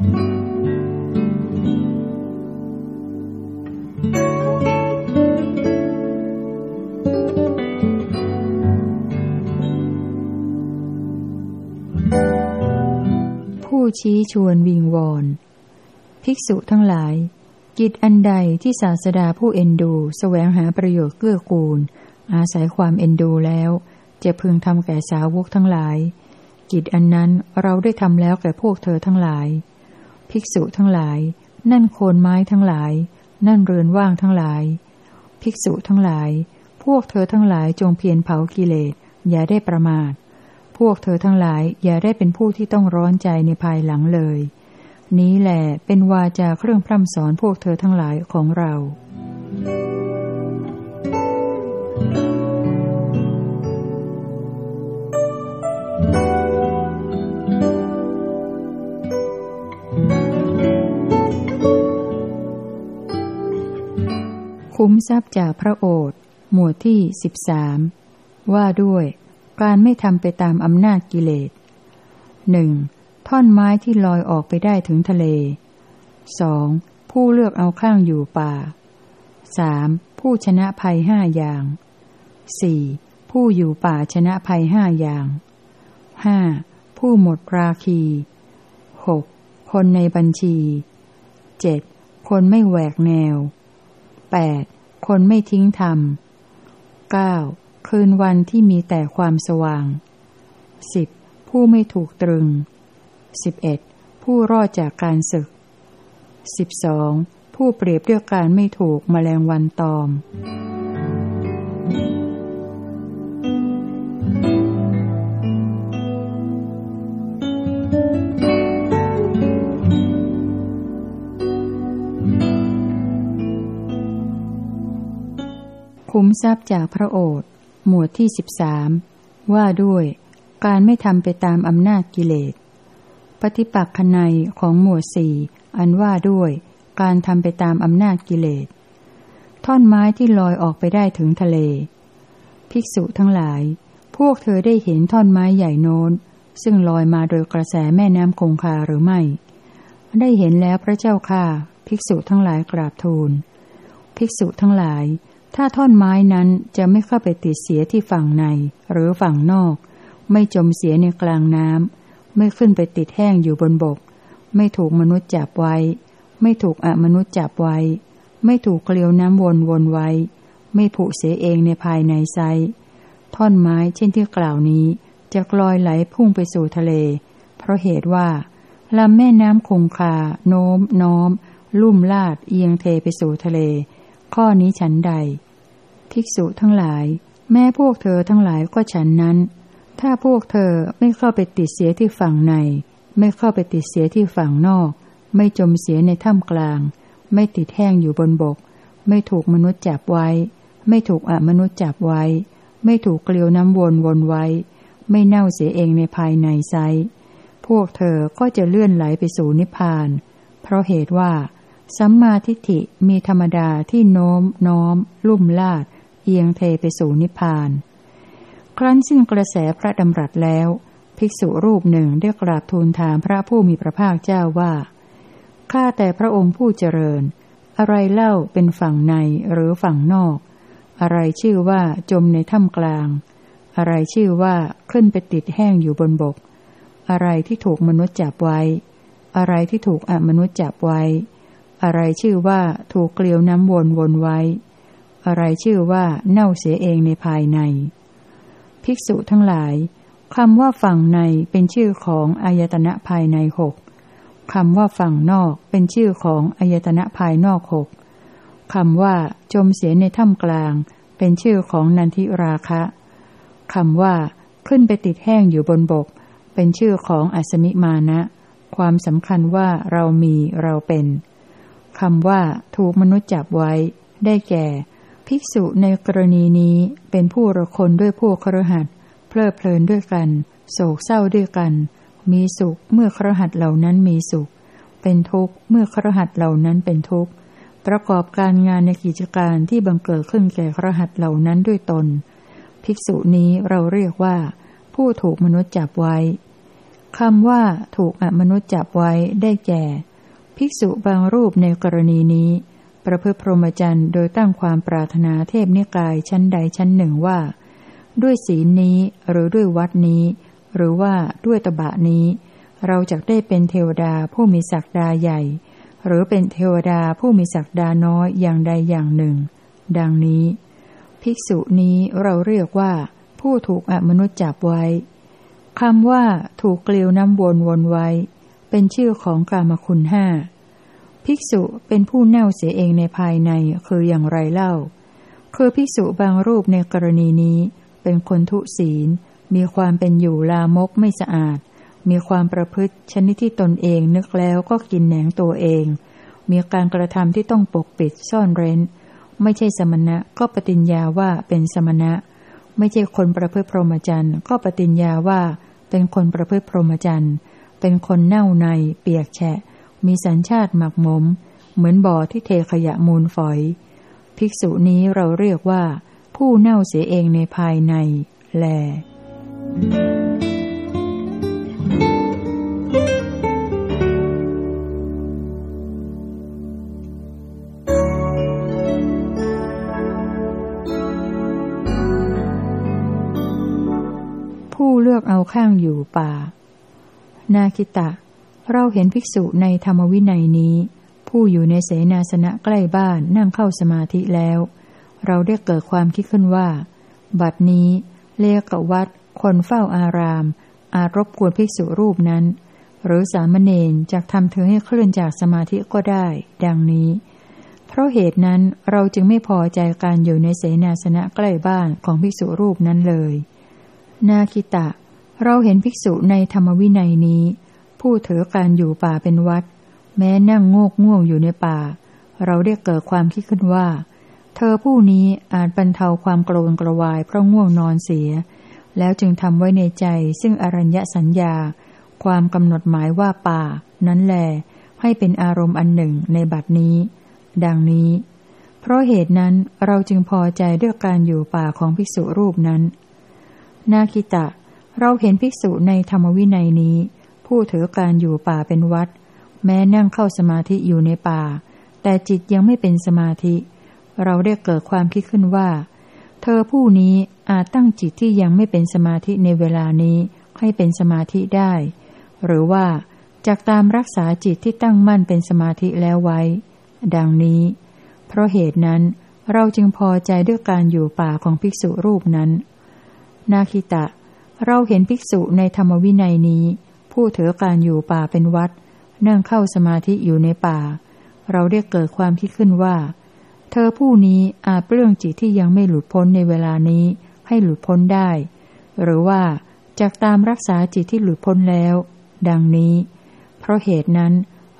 ผู้ชี้ชวนวิงวอนภิกษุทั้งหลาย กิจอันใดที่ศาสดาผู้เอ็นดูสแสวงหาประโยชน์เกื้อกูล อาศัยความเอ็นดูแล้ว จะพึงทำแก่สาวกทั้งหลาย กิจอันนั้นเราได้ทำแล้วแก่พวกเธอทั้งหลาย ภิกษุทั้งหลาย นั่นโคนไม้ทั้งหลาย นั่นเรือนว่างทั้งหลาย ภิกษุทั้งหลาย พวกเธอทั้งหลายจงเพียรเผากิเลส อย่าได้ประมาท พวกเธอทั้งหลายอย่าได้เป็นผู้ที่ต้องร้อนใจในภายหลังเลย นี้แหละเป็นวาจาเครื่องพร่ำสอนพวกเธอทั้งหลายของเรา คุ้มทรัพย์จากพระโอษฐ์หมวดที่สิบสามว่าด้วย การไม่ทำไปตามอำนาจกิเลสหนึ่งท่อนไม้ที่ลอยออกไปได้ถึงทะเลสองผู้เลือกเอาข้างอยู่ป่าสามผู้ชนะภัยห้าอย่างสี่ผู้อยู่ป่าชนะภัยห้าอย่างห้าผู้หมดราคีหกคนในบัญชีเจ็ดคนไม่แหวกแนว แปดคนไม่ทิ้งธรรมเก้าคืนวันที่มีแต่ความสว่างสิบผู้ไม่ถูกตรึงสิบเอ็ดผู้รอดจากการศึกสิบสองผู้เปรียบด้วยการไม่ถูกมแมลงวันตอม คุ้มทรัพย์จากพระโอษฐ์หมวดที่สิบสามว่าด้วย การไม่ทำไปตามอำนาจกิเลส ปฏิปักษ์ในของหมวดสี่อันว่าด้วย การทำไปตามอำนาจกิเลส ท่อนไม้ที่ลอยออกไปได้ถึงทะเล ภิกษุทั้งหลาย พวกเธอได้เห็นท่อนไม้ใหญ่โน้น ซึ่งลอยมาโดยกระแสแม่น้ำคงคาหรือไม่ ได้เห็นแล้วพระเจ้าค่ะ ภิกษุทั้งหลายกราบทูล ภิกษุทั้งหลาย ถ้าท่อนไม้นั้นจะไม่เข้าไปติดเสียที่ฝั่งใน หรือฝั่งนอก ไม่จมเสียในกลางน้ำไม่ขึ้นไปติดแห้งอยู่บนบก ไม่ถูกมนุษย์จับไว้ ไม่ถูกอมนุษย์จับไว้ ไม่ถูกเกลียวน้ำวนวนไว้ ไม่ผุเสียเองในภายในไซท่อนไม้เช่นที่กล่าวนี้ จะกลอยไหลพุ่งไปสู่ทะเล เพราะเหตุว่าลำแม่น้ำคงคา โน้ม น้อม ลุ่มลาดเอียงเทไปสู่ทะเล ข้อนี้ฉันใด ภิกษุทั้งหลาย แม่พวกเธอทั้งหลายก็ฉันนั้น ถ้าพวกเธอไม่เข้าไปติดเสียที่ฝั่งใน ไม่เข้าไปติดเสียที่ฝั่งนอก ไม่จมเสียในถ้ำกลาง ไม่ติดแห้งอยู่บนบก ไม่ถูกมนุษย์จับไว้ ไม่ถูกอมนุษย์จับไว้ ไม่ถูกเกลียวน้ำวนวนไว้ ไม่เน่าเสียเองในภายในไซพวกเธอก็จะเลื่อนไหลไปสู่นิพพาน เพราะเหตุว่า สัมมาทิฏฐิมีธรรมดาที่โน้ม น้อม ลุ่มลาด เอียงเทไปสู่นิพพาน ครั้นสิ้นกระแสพระดำรัสแล้ว ภิกษุรูปหนึ่งได้กราบทูลถามพระผู้มีพระภาคเจ้าว่า ข้าแต่พระองค์ผู้เจริญ อะไรเล่าเป็นฝั่งในหรือฝั่งนอก อะไรชื่อว่าจมในถ้ำกลาง อะไรชื่อว่าขึ้นไปติดแห้งอยู่บนบก อะไรที่ถูกมนุษย์จับไว้ อะไรที่ถูกอมนุษย์จับไว้ อะไรชื่อว่าถูกเกลียวน้ำวนวนไว้ อะไรชื่อว่าเน่าเสียเองในภายใน ภิกษุทั้งหลายคำว่าฝั่งในเป็นชื่อของอายตนะภายในหกคำว่าฝั่งนอกเป็นชื่อของอายตนะภายนอกหกคำว่าจมเสียในถ้ำกลาง เป็นชื่อของนันทิราคะคำว่า ขึ้นไปติดแห้งอยู่บนบก เป็นชื่อของอัสมิมานะ ความสำคัญว่าเรามีเราเป็น คำว่า ถูกมนุษย์จับไว้ ได้แก่ ภิกษุในกรณีนี้เป็นผู้ระคนด้วยพวกครหัสเพลิดเพลินด้วยกัน โศกเศร้าด้วยกัน มีสุขเมื่อครหัสเหล่านั้นมีสุข เป็นทุกข์เมื่อครหัสเหล่านั้นเป็นทุกข์ประกอบการงานในกิจการที่บังเกิดขึ้นแก่ครหัสเหล่านั้นด้วยตน ภิกษุนี้เราเรียกว่า ผู้ถูกมนุษย์จับไว้คำว่าถูกอมนุษย์จับไว้ได้แก่ ภิกษุบางรูปในกรณีนี้ ประพฤติพรหมจรรย์โดยตั้งความปรารถนาเทพนิกายชั้นใดชั้นหนึ่งว่า ด้วยศีลนี้หรือด้วยวัดนี้ หรือว่าด้วยตบะนี้ เราจะได้เป็นเทวดาผู้มีศักดาใหญ่ หรือเป็นเทวดาผู้มีศักดาน้อยอย่างใดอย่างหนึ่ง ดังนี้ ภิกษุนี้เราเรียกว่า ผู้ถูกอมนุษย์จับไว้คำว่าถูกเกลียวน้ำวนวนไว้ เป็นชื่อของกามคุณห้า ภิกษุเป็นผู้เน่าเสียเองในภายในคืออย่างไรเล่า คือภิกษุบางรูปในกรณีนี้ เป็นคนทุศีล มีความเป็นอยู่ลามกไม่สะอาด มีความประพฤติชนิดที่ตนเองนึกแล้วก็กินแหนงตัวเอง มีการกระทำที่ต้องปกปิดซ่อนเร้น ไม่ใช่สมณะก็ปฏิญญาว่าเป็นสมณะ ไม่ใช่คนประพฤติพรหมจรรย์ก็ปฏิญญาว่าเป็นคนประพฤติพรหมจรรย์ เป็นคนเน่าใน เปียกแฉะ มีสัญชาติหมักหมม เหมือนบ่อที่เทขยะมูลฝอย ภิกษุนี้เราเรียกว่า ผู้เน่าเสียเองในภายใน แล ผู้เลือกเอาข้างอยู่ป่า นาคิตะ เราเห็นภิกษุในธรรมวินัยนี้ ผู้อยู่ในเสนาสนะใกล้บ้านนั่งเข้าสมาธิแล้ว เราได้เกิดความคิดขึ้นว่า บัดนี้เลกวัดคนเฝ้าอาราม อารบกวนภิกษุรูปนั้น หรือสามเณรจากทำเธอให้เคลื่อนจากสมาธิก็ได้ ดังนี้ เพราะเหตุนั้นเราจึงไม่พอใจการอยู่ในเสนาสนะใกล้บ้านของภิกษุรูปนั้นเลย นาคิตะ เราเห็นภิกษุในธรรมวินัยนี้ ผู้ถือการอยู่ป่าเป็นวัด แม้นั่งโงกง่วงอยู่ในป่า เราได้เกิดความคิดขึ้นว่า เธอผู้นี้อาจบรรเทาความกระวนกระวายเพราะง่วงนอนเสีย แล้วจึงทำไว้ในใจซึ่งอรัญญสัญญา ความกำหนดหมายว่าป่า นั้นแล ให้เป็นอารมณ์อันหนึ่งในบัดนี้ ดังนี้ เพราะเหตุนั้นเราจึงพอใจด้วยการอยู่ป่าของภิกษุรูปนั้น นาคิตะ เราเห็นภิกษุในธรรมวินัยนี้ ผู้ถือการอยู่ป่าเป็นวัด แม้นั่งเข้าสมาธิอยู่ในป่า แต่จิตยังไม่เป็นสมาธิ เราได้เกิดความคิดขึ้นว่า เธอผู้นี้อาจตั้งจิตที่ยังไม่เป็นสมาธิในเวลานี้ให้เป็นสมาธิได้ หรือว่าจากตามรักษาจิตที่ตั้งมั่นเป็นสมาธิแล้วไว้ ดังนี้ เพราะเหตุนั้นเราจึงพอใจด้วยการอยู่ป่าของภิกษุรูปนั้น นาคิตะ เราเห็นภิกษุในธรรมวินัยนี้ ผู้เถือการอยู่ป่าเป็นวัด นั่งเข้าสมาธิอยู่ในป่า เราได้เกิดความคิดขึ้นว่า เธอผู้นี้อาจเปลื้องจิตที่ยังไม่หลุดพ้นในเวลานี้ให้หลุดพ้นได้ หรือว่าจากตามรักษาจิตที่หลุดพ้นแล้ว ดังนี้ เพราะเหตุนั้น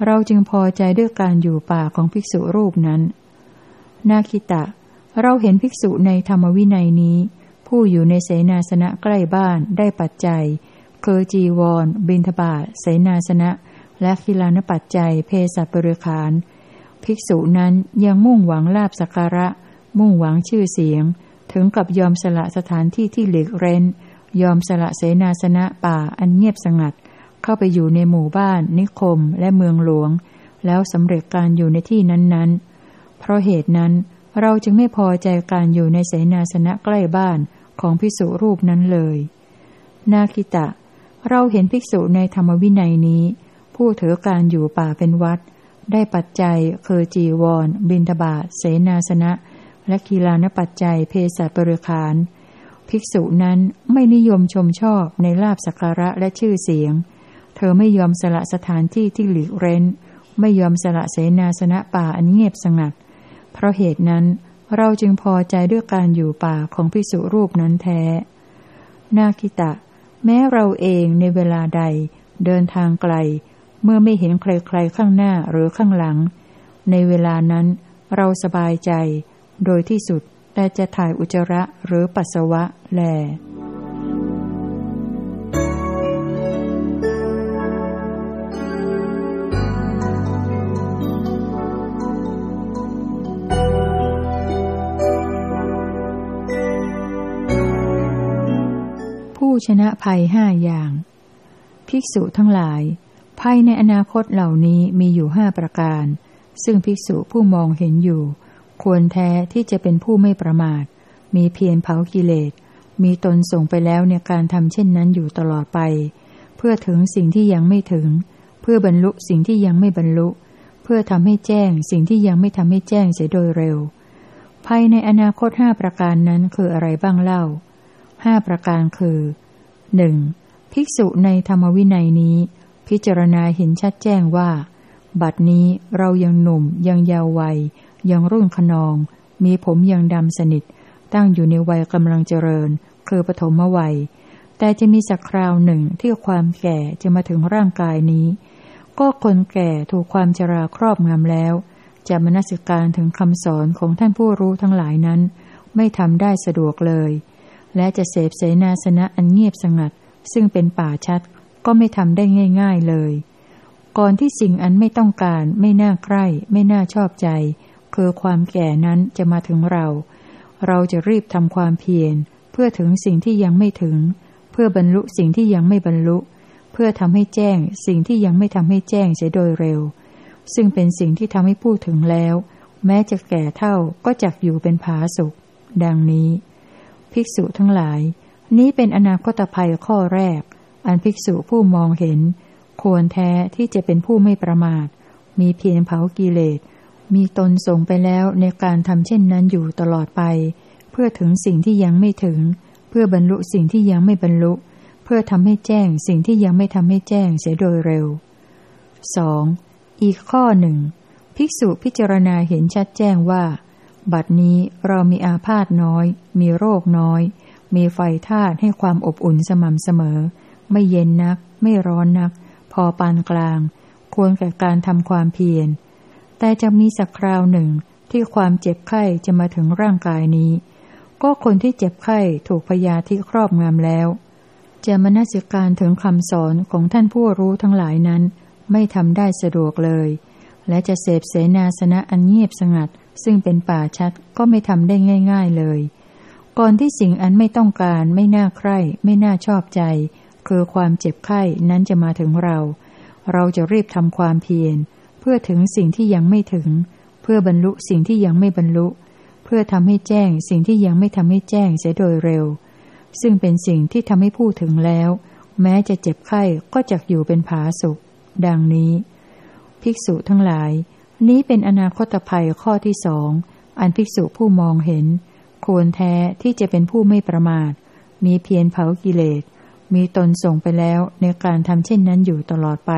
เราจึงพอใจด้วยการอยู่ป่าของภิกษุรูปนั้น นาคิตะ เราเห็นภิกษุในธรรมวินัยนี้ ผู้อยู่ในเสนาสนะใกล้บ้านได้ปัจจัย คือจีวร บินทบาทเสนาสนะ และคิลานปัจจัยเพศบริขาร ภิกษุนั้นยังมุ่งหวังลาบสักการะ มุ่งหวังชื่อเสียง ถึงกับยอมสละสถานที่ที่หลีกเร้น ยอมสละเสนาสนะป่าอันเงียบสงัด เข้าไปอยู่ในหมู่บ้าน นิคม และเมืองหลวง แล้วสำเร็จการอยู่ในที่นั้นๆ เพราะเหตุนั้นเราจึงไม่พอใจการอยู่ในเสนาสนะใกล้บ้าน ของภิกษุรูปนั้นเลย นาคิตะ เราเห็นภิกษุในธรรมวินัยนี้ ผู้ถือการอยู่ป่าเป็นวัด ได้ปัจจัยคือจีวร บินทบาทเสนาสนะ และกีฬานปัจจัยเพศบริขาร ภิกษุนั้นไม่นิยมชมชอบในลาบสักการะและชื่อเสียง เธอไม่ยอมสละสถานที่ที่หลีกเร้น ไม่ยอมสละเสนาสนะป่าอันเงียบสงัด เพราะเหตุนั้น เราจึงพอใจด้วยการอยู่ป่าของพิสุรูปนั้นแท้ นาคิตะ แม้เราเองในเวลาใด เดินทางไกล เมื่อไม่เห็นใครๆข้างหน้าหรือข้างหลัง ในเวลานั้นเราสบายใจ โดยที่สุดแต่จะถ่ายอุจจาระหรือปัสสาวะแล ชนะภัยห้าอย่าง ภิกษุทั้งหลายภายในอนาคตเหล่านี้มีอยู่ห้าประการ ซึ่งภิกษุผู้มองเห็นอยู่ ควรแท้ที่จะเป็นผู้ไม่ประมาท มีเพียรเผากิเลส มีตนส่งไปแล้วในการทำเช่นนั้นอยู่ตลอดไป เพื่อถึงสิ่งที่ยังไม่ถึง เพื่อบรรลุสิ่งที่ยังไม่บรรลุ เพื่อทำให้แจ้งสิ่งที่ยังไม่ทำให้แจ้งเสียโดยเร็วภายในอนาคตห้าประการนั้นคืออะไรบ้างเล่าห้าประการคือ หนึ่งภิกษุในธรรมวินัยนี้ พิจารณาเห็นชัดแจ้งว่า บัดนี้เรายังหนุ่มยังยาววัย ยังรุ่นขนอง มีผมยังดำสนิท ตั้งอยู่ในวัยกำลังเจริญ คือปฐมวัย แต่จะมีสักคราวหนึ่งที่ความแก่จะมาถึงร่างกายนี้ ก็คนแก่ถูกความชราครอบงำแล้ว จะมนสิการถึงคำสอนของท่านผู้รู้ทั้งหลายนั้น ไม่ทำได้สะดวกเลย และจะเสพเสนาสนะอันเงียบสงัด ซึ่งเป็นป่าชัดก็ไม่ทำได้ง่าย ๆเลย ก่อนที่สิ่งอันไม่ต้องการ ไม่น่าใคร่ ไม่น่าชอบใจ คือความแก่นั้นจะมาถึงเรา เราจะรีบทำความเพียร เพื่อถึงสิ่งที่ยังไม่ถึง เพื่อบรรลุสิ่งที่ยังไม่บรรลุ เพื่อทำให้แจ้ง สิ่งที่ยังไม่ทำให้แจ้งเสียโดยเร็ว ซึ่งเป็นสิ่งที่ทำให้พูดถึงแล้ว แม้จะแก่เท่าก็จักอยู่เป็นผาสุข ดังนี้ ภิกษุทั้งหลาย นี้เป็นอนาคตภัยข้อแรก อันภิกษุผู้มองเห็น ควรแท้ที่จะเป็นผู้ไม่ประมาท มีเพียงเผากิเลส มีตนส่งไปแล้วในการทำเช่นนั้นอยู่ตลอดไป เพื่อถึงสิ่งที่ยังไม่ถึง เพื่อบรรลุสิ่งที่ยังไม่บรรลุ เพื่อทำให้แจ้งสิ่งที่ยังไม่ทำให้แจ้งเสียโดยเร็ว 2. อีกข้อหนึ่ง ภิกษุพิจารณาเห็นชัดแจ้งว่า บัดนี้เรามีอาพาธน้อย มีโรคน้อย มีไฟธาตุให้ความอบอุ่นสม่ำเสมอ ไม่เย็นนัก ไม่ร้อนนัก พอปานกลาง ควรแก่การทำความเพียร แต่จะมีสักคราวหนึ่งที่ความเจ็บไข้จะมาถึงร่างกายนี้ ก็คนที่เจ็บไข้ถูกพยาธิครอบงำแล้ว จะมนสิการถึงคำสอนของท่านผู้รู้ทั้งหลายนั้น ไม่ทำได้สะดวกเลย และจะเสพเสนาสนะอันเงียบสงัด ซึ่งเป็นป่าชัดก็ไม่ทำได้ง่าย ๆเลย ก่อนที่สิ่งอันไม่ต้องการไม่น่าใคร่ ไม่น่าชอบใจ คือความเจ็บไข้นั้นจะมาถึงเรา เราจะรีบทำความเพียร เพื่อถึงสิ่งที่ยังไม่ถึง เพื่อบรรลุสิ่งที่ยังไม่บรรลุ เพื่อทำให้แจ้งสิ่งที่ยังไม่ทำให้แจ้งเสียโดยเร็ว ซึ่งเป็นสิ่งที่ทำให้พูดถึงแล้ว แม้จะเจ็บไข้ก็จะอยู่เป็นผาสุข ดังนี้ ภิกษุทั้งหลาย นี้เป็นอนาคตภัยข้อที่สองอันภิกษุผู้มองเห็น ควรแท้ที่จะเป็นผู้ไม่ประมาท มีเพียรเผากิเลส มีตนส่งไปแล้วในการทำเช่นนั้นอยู่ตลอดไป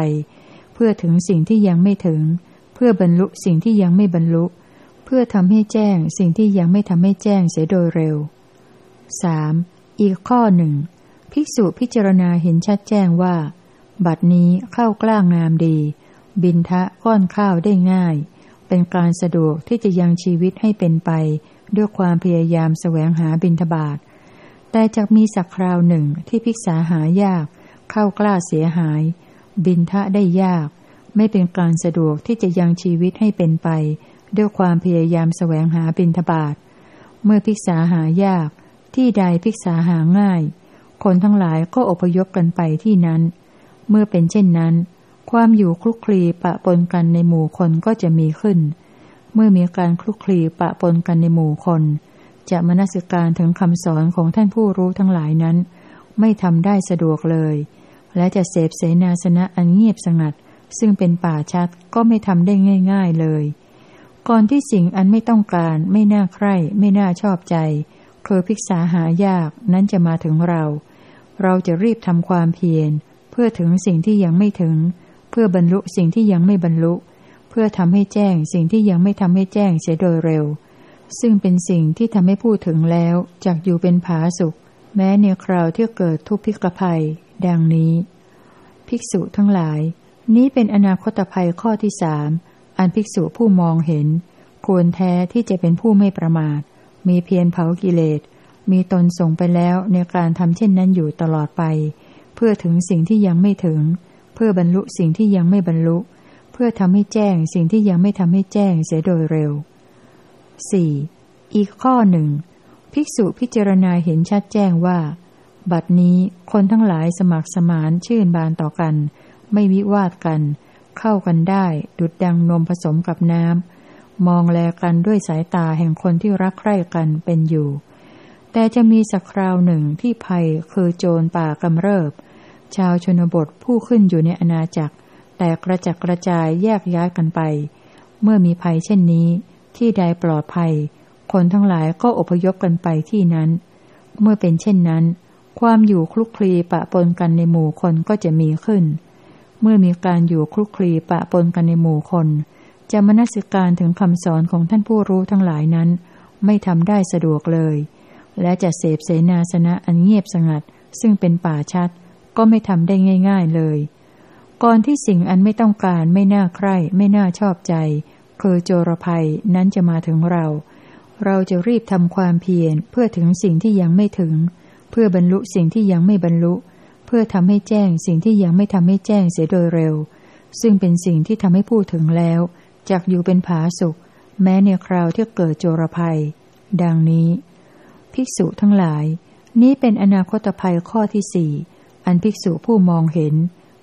เพื่อถึงสิ่งที่ยังไม่ถึง เพื่อบรรลุสิ่งที่ยังไม่บรรลุ เพื่อทำให้แจ้งสิ่งที่ยังไม่ทำให้แจ้งเสียโดยเร็ว 3. อีกข้อหนึ่งภิกษุพิจารณาเห็นชัดแจ้งว่า บัดนี้เข้ากล้างงามดี บินทะก้อนข้าวได้ง่าย เป็นการสะดวกที่จะยังชีวิตให้เป็นไป ด้วยความพยายามแสวงหาบิณฑบาตแต่จะมีสักคราวหนึ่งที่พิกษาหายาก เข้ากล้าเสียหาย บินทะได้ยาก ไม่เป็นการสะดวกที่จะยังชีวิตให้เป็นไป ด้วยความพยายามแสวงหาบิณฑบาตเมื่อพิกษาหายาก ที่ใดพิกษาหาง่าย คนทั้งหลายก็อพยพกันไปที่นั้น เมื่อเป็นเช่นนั้น ความอยู่คลุกคลีปะปนกันในหมู่คนก็จะมีขึ้น เมื่อมีการคลุกคลีปะปนกันในหมู่คน จะมนสิการถึงคำสอนของท่านผู้รู้ทั้งหลายนั้น ไม่ทำได้สะดวกเลย และจะเสพเสนาสนะอันเงียบสงัด ซึ่งเป็นป่าชัดก็ไม่ทำได้ง่าย ๆเลย ก่อนที่สิ่งอันไม่ต้องการ ไม่น่าใคร่ ไม่น่าชอบใจคือพิกษาหายากนั้นจะมาถึงเรา เราจะรีบทำความเพียรเพื่อถึงสิ่งที่ยังไม่ถึง เพื่อบรรลุสิ่งที่ยังไม่บรรลุ เพื่อทำให้แจ้งสิ่งที่ยังไม่ทำให้แจ้งเสียโดยเร็ว ซึ่งเป็นสิ่งที่ทำให้พูดถึงแล้วจากอยู่เป็นผาสุข แม้ในคราวที่เกิดทุพพิกภัย ดังนี้ ภิกษุทั้งหลาย นี้เป็นอนาคตภัยข้อที่สามอันภิกษุผู้มองเห็น ควรแท้ที่จะเป็นผู้ไม่ประมาท มีเพียรเผากิเลสมีตนส่งไปแล้วในการทำเช่นนั้นอยู่ตลอดไป เพื่อถึงสิ่งที่ยังไม่ถึง พื่อบรรลุสิ่งที่ยังไม่บรรลุ เพื่อทำให้แจ้งสิ่งที่ยังไม่ทำให้แจ้งเสียโดยเร็ว 4. อีกข้อหนึ่ง ภิกษุพิจารณาเห็นชัดแจ้งว่า บัดนี้คนทั้งหลายสมัครสมานชื่นบานต่อกัน ไม่วิวาทกัน เข้ากันได้ ดุดดังนมผสมกับน้ำมองแลกันด้วยสายตาแห่งคนที่รักใคร่กันเป็นอยู่ แต่จะมีสักคราวหนึ่งที่ภัยคือโจรป่ากำเริบ ชาวชนบทผู้ขึ้นอยู่ในอาณาจักร แต่กระจักกระจายแยกย้ายกันไป เมื่อมีภัยเช่นนี้ ที่ใดปลอดภัย คนทั้งหลายก็อพยพกันไปที่นั้น เมื่อเป็นเช่นนั้น ความอยู่คลุกคลีปะปนกันในหมู่คนก็จะมีขึ้น เมื่อมีการอยู่คลุกคลีปะปนกันในหมู่คน จะมนสิการถึงคำสอนของท่านผู้รู้ทั้งหลายนั้น ไม่ทำได้สะดวกเลย และจะเสพเสนาสนะอันเงียบสงัดซึ่งเป็นป่าชัด ก็ไม่ทำได้ง่าย ๆเลย ก่อนที่สิ่งอันไม่ต้องการไม่น่าใคร่ไม่น่าชอบใจ คือโจรภัยนั้นจะมาถึงเรา เราจะรีบทำความเพียรเพื่อถึงสิ่งที่ยังไม่ถึง เพื่อบรรลุสิ่งที่ยังไม่บรรลุ เพื่อทำให้แจ้งสิ่งที่ยังไม่ทำให้แจ้งเสียโดยเร็ว ซึ่งเป็นสิ่งที่ทำให้พูดถึงแล้วจากอยู่เป็นผาสุข แม้ในคราวที่เกิดโจรภัย ดังนี้ ภิกษุทั้งหลาย นี้เป็นอนาคตภัยข้อที่สี่ อันภิกษุผู้มองเห็น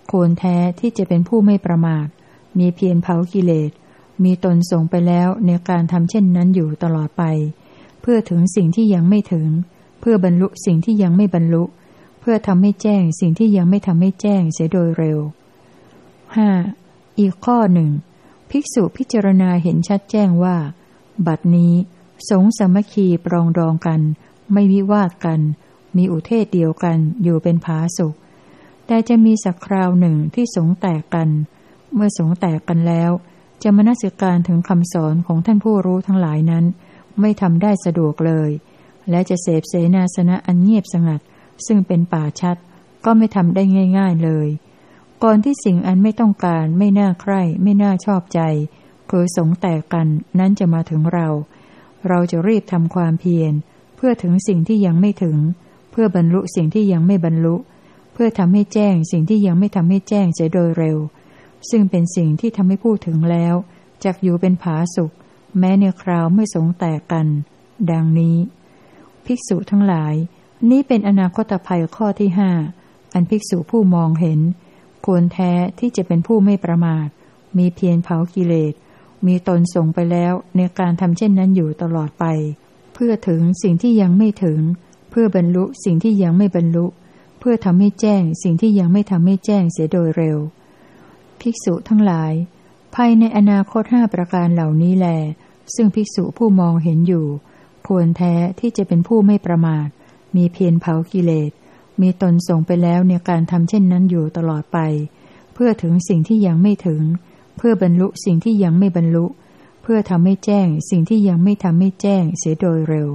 โคนแท้ที่จะเป็นผู้ไม่ประมาท มีเพียรเผากิเลส มีตนส่งไปแล้วในการทำเช่นนั้นอยู่ตลอดไป เพื่อถึงสิ่งที่ยังไม่ถึง เพื่อบรรลุสิ่งที่ยังไม่บรรลุ เพื่อทำให้แจ้งสิ่งที่ยังไม่ทำให้แจ้งเสียโดยเร็วห้าอีกข้อหนึ่งภิกษุพิจารณาเห็นชัดแจ้งว่า บัดนี้ สงสมัคคีปรองดองกัน ไม่วิวาทกัน มีอุเทศเดียวกันอยู่เป็นผาสุขแต่จะมีสักคราวหนึ่งที่สงแตกกัน เมื่อสงแตกกันแล้ว จะมนสิการถึงคำสอนของท่านผู้รู้ทั้งหลายนั้น ไม่ทำได้สะดวกเลย และจะเสพเสนาสนะอันเงียบสงัด ซึ่งเป็นป่าชัด ก็ไม่ทำได้ง่าย ๆเลย ก่อนที่สิ่งอันไม่ต้องการไม่น่าใคร่ ไม่น่าชอบใจ คือสงแตกกันนั้นจะมาถึงเรา เราจะรีบทำความเพียรเพื่อถึงสิ่งที่ยังไม่ถึง เพื่อบรรลุสิ่งที่ยังไม่บรรลุ เพื่อทำให้แจ้งสิ่งที่ยังไม่ทำให้แจ้งเสียโดยเร็ว ซึ่งเป็นสิ่งที่ทำให้พูดถึงแล้วจักอยู่เป็นผาสุข แม้ในคราวเมื่อสงแตกกัน ดังนี้ ภิกษุทั้งหลาย นี้เป็นอนาคตภัยข้อที่ห้าอันภิกษุผู้มองเห็น ควรแท้ที่จะเป็นผู้ไม่ประมาท มีเพียรเผากิเลส มีตนส่งไปแล้วในการทำเช่นนั้นอยู่ตลอดไป เพื่อถึงสิ่งที่ยังไม่ถึง เพื่อบรรลุสิ่งที่ยังไม่บรรลุ เพื่อทำให้แจ้งสิ่งที่ยังไม่ทำให้แจ้งเสียโดยเร็ว ภิกษุทั้งหลาย ภายในอนาคตห้าประการเหล่านี้แล ซึ่งภิกษุผู้มองเห็นอยู่ ควรแท้ที่จะเป็นผู้ไม่ประมาท มีเพียรเผากิเลส มีตนส่งไปแล้วในการทำเช่นนั้นอยู่ตลอดไป เพื่อถึงสิ่งที่ยังไม่ถึง เพื่อบรรลุสิ่งที่ยังไม่บรรลุ เพื่อทำให้แจ้งสิ่งที่ยังไม่ทำให้แจ้งเสียโดยเร็ว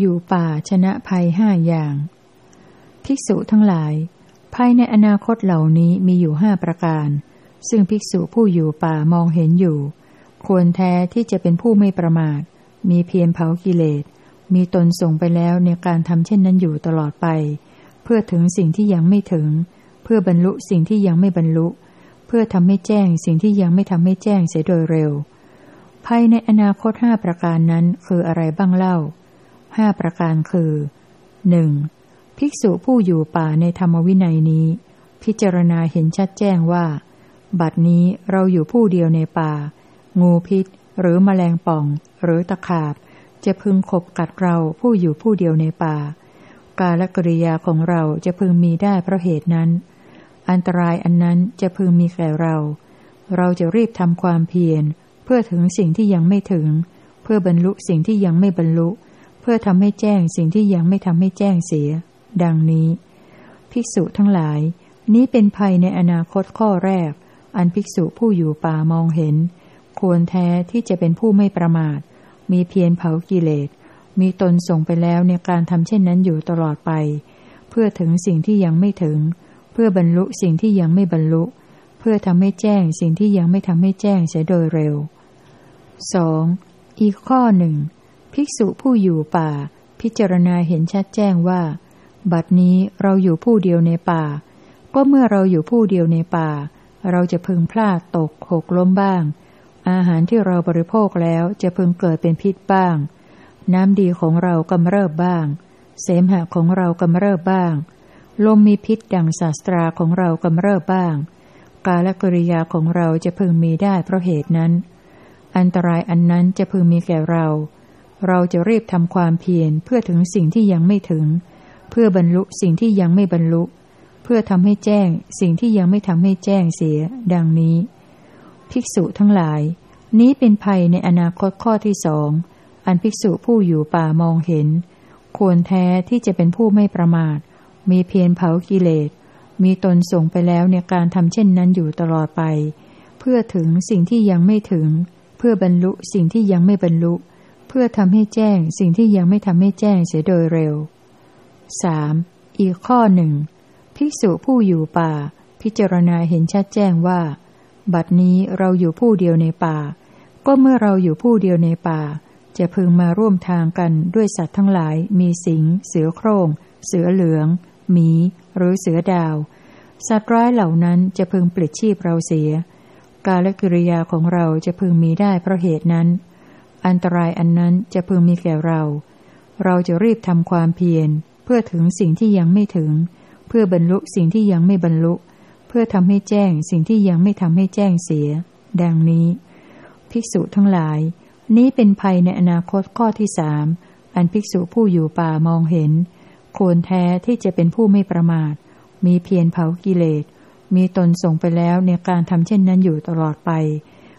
อยู่ป่าชนะภัยห้าอย่าง ภิกษุทั้งหลาย ภายในอนาคตเหล่านี้มีอยู่ห้าประการ ซึ่งภิกษุผู้อยู่ป่ามองเห็นอยู่ ควรแท้ที่จะเป็นผู้ไม่ประมาท มีเพียรเผากิเลส มีตนส่งไปแล้วในการทำเช่นนั้นอยู่ตลอดไป เพื่อถึงสิ่งที่ยังไม่ถึง เพื่อบรรลุสิ่งที่ยังไม่บรรลุ เพื่อทำให้แจ้งสิ่งที่ยังไม่ทำให้แจ้งเสียโดยเร็วภายในอนาคตห้าประการนั้นคืออะไรบ้างเล่า ห้าประการคือหนึ่งภิกษุผู้อยู่ป่าในธรรมวินัยนี้ พิจารณาเห็นชัดแจ้งว่า บัดนี้เราอยู่ผู้เดียวในป่า งูพิษ หรือมแมลงป่อง หรือตะขาบ จะพึงขบกัดเราผู้อยู่ผู้เดียวในป่า กาลกริยาของเราจะพึงมีได้เพราะเหตุนั้น อันตรายอันนั้นจะพึงมีแก่เรา เราจะรีบทำความเพียรเพื่อถึงสิ่งที่ยังไม่ถึง เพื่อบรรลุสิ่งที่ยังไม่บรรลุเพื่อทำให้แจ้งสิ่งที่ยังไม่ทำให้แจ้งเสีย ดังนี้ ภิกษุทั้งหลาย นี้เป็นภัยในอนาคตข้อแรก อันภิกษุผู้อยู่ป่ามองเห็น ควรแท้ที่จะเป็นผู้ไม่ประมาท มีเพียรเผากิเลส มีตนส่งไปแล้วในการทำเช่นนั้นอยู่ตลอดไป เพื่อถึงสิ่งที่ยังไม่ถึง เพื่อบรรลุสิ่งที่ยังไม่บรรลุ เพื่อทำให้แจ้งสิ่งที่ยังไม่ทำให้แจ้งเสียโดยเร็ว 2. อีกข้อหนึ่ง ภิกษุผู้อยู่ป่า พิจารณาเห็นชัดแจ้งว่า บัดนี้เราอยู่ผู้เดียวในป่า ก็เมื่อเราอยู่ผู้เดียวในป่า เราจะพึงพลาดตกหกล้มบ้าง อาหารที่เราบริโภคแล้วจะพึงเกิดเป็นพิษบ้าง น้ำดีของเรากำเริบบ้าง เสมหะของเรากำเริบบ้าง ลมมีพิษดังศาสตราของเรากำเริบบ้าง กาลกริยาของเราจะพึงมีได้เพราะเหตุนั้น อันตรายอันนั้นจะพึงมีแก่เรา เราจะรีบทำความเพียรเพื่อถึงสิ่งที่ยังไม่ถึง เพื่อบรรลุสิ่งที่ยังไม่บรรลุ เพื่อทำให้แจ้งสิ่งที่ยังไม่ทำให้แจ้งเสีย ดังนี้ ภิกษุทั้งหลาย นี้เป็นภัยในอนาคตข้อที่สองอันภิกษุผู้อยู่ป่ามองเห็น ควรแท้ที่จะเป็นผู้ไม่ประมาท มีเพียรเผากิเลส มีตนส่งไปแล้วในการทำเช่นนั้นอยู่ตลอดไป เพื่อถึงสิ่งที่ยังไม่ถึง เพื่อบรรลุสิ่งที่ยังไม่บรรลุเพื่อทำให้แจ้งสิ่งที่ยังไม่ทำให้แจ้งเสียโดยเร็วสามอีกข้อหนึ่งภิกษุผู้อยู่ป่า พิจารณาเห็นชัดแจ้งว่า บัดนี้เราอยู่ผู้เดียวในป่า ก็เมื่อเราอยู่ผู้เดียวในป่า จะพึงมาร่วมทางกันด้วยสัตว์ทั้งหลาย มีสิง เสือโครง่ง เสือเหลือง หมี หรือเสือดาว สัตว์ร้ายเหล่านั้นจะพึงปลิดชีพเราเสีย กาลกิริยาของเราจะพึงมีได้เพราะเหตุนั้น อันตรายอันนั้นจะพึงมีแก่เรา เราจะรีบทำความเพียร เพื่อถึงสิ่งที่ยังไม่ถึง เพื่อบรรลุสิ่งที่ยังไม่บรรลุ เพื่อทำให้แจ้งสิ่งที่ยังไม่ทำให้แจ้งเสีย ดังนี้ ภิกษุทั้งหลาย นี้เป็นภัยในอนาคตข้อที่สามอันภิกษุผู้อยู่ป่ามองเห็น ควรแท้ที่จะเป็นผู้ไม่ประมาท มีเพียรเผากิเลส มีตนส่งไปแล้วในการทำเช่นนั้นอยู่ตลอดไป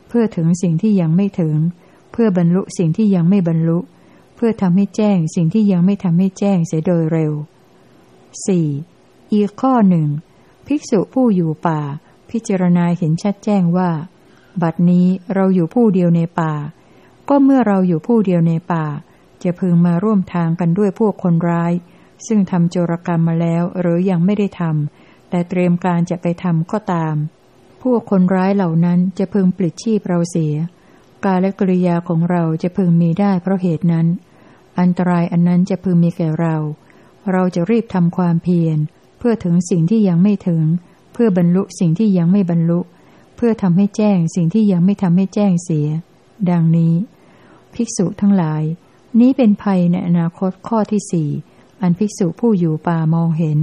เพื่อถึงสิ่งที่ยังไม่ถึง เพื่อบรรลุสิ่งที่ยังไม่บรรลุ เพื่อทำให้แจ้งสิ่งที่ยังไม่ทำให้แจ้งเสียโดยเร็ว 4. อีกข้อหนึ่ง ภิกษุผู้อยู่ป่า พิจารณาเห็นชัดแจ้งว่า บัดนี้เราอยู่ผู้เดียวในป่า ก็เมื่อเราอยู่ผู้เดียวในป่า จะพึงมาร่วมทางกันด้วยพวกคนร้าย ซึ่งทำโจรกรรมมาแล้วหรือยังไม่ได้ทำแต่เตรียมการจะไปทำก็ตาม พวกคนร้ายเหล่านั้นจะพึงปลิดชีพเราเสีย กาและกริยาของเราจะพึงมีได้เพราะเหตุนั้น อันตรายอันนั้นจะพึงมีแก่เรา เราจะรีบทำความเพียร เพื่อถึงสิ่งที่ยังไม่ถึง เพื่อบรรลุสิ่งที่ยังไม่บรรลุ เพื่อทำให้แจ้งสิ่งที่ยังไม่ทำให้แจ้งเสีย ดังนี้ ภิกษุทั้งหลาย นี้เป็นภัยในอนาคตข้อที่สี่อันภิกษุผู้อยู่ป่ามองเห็น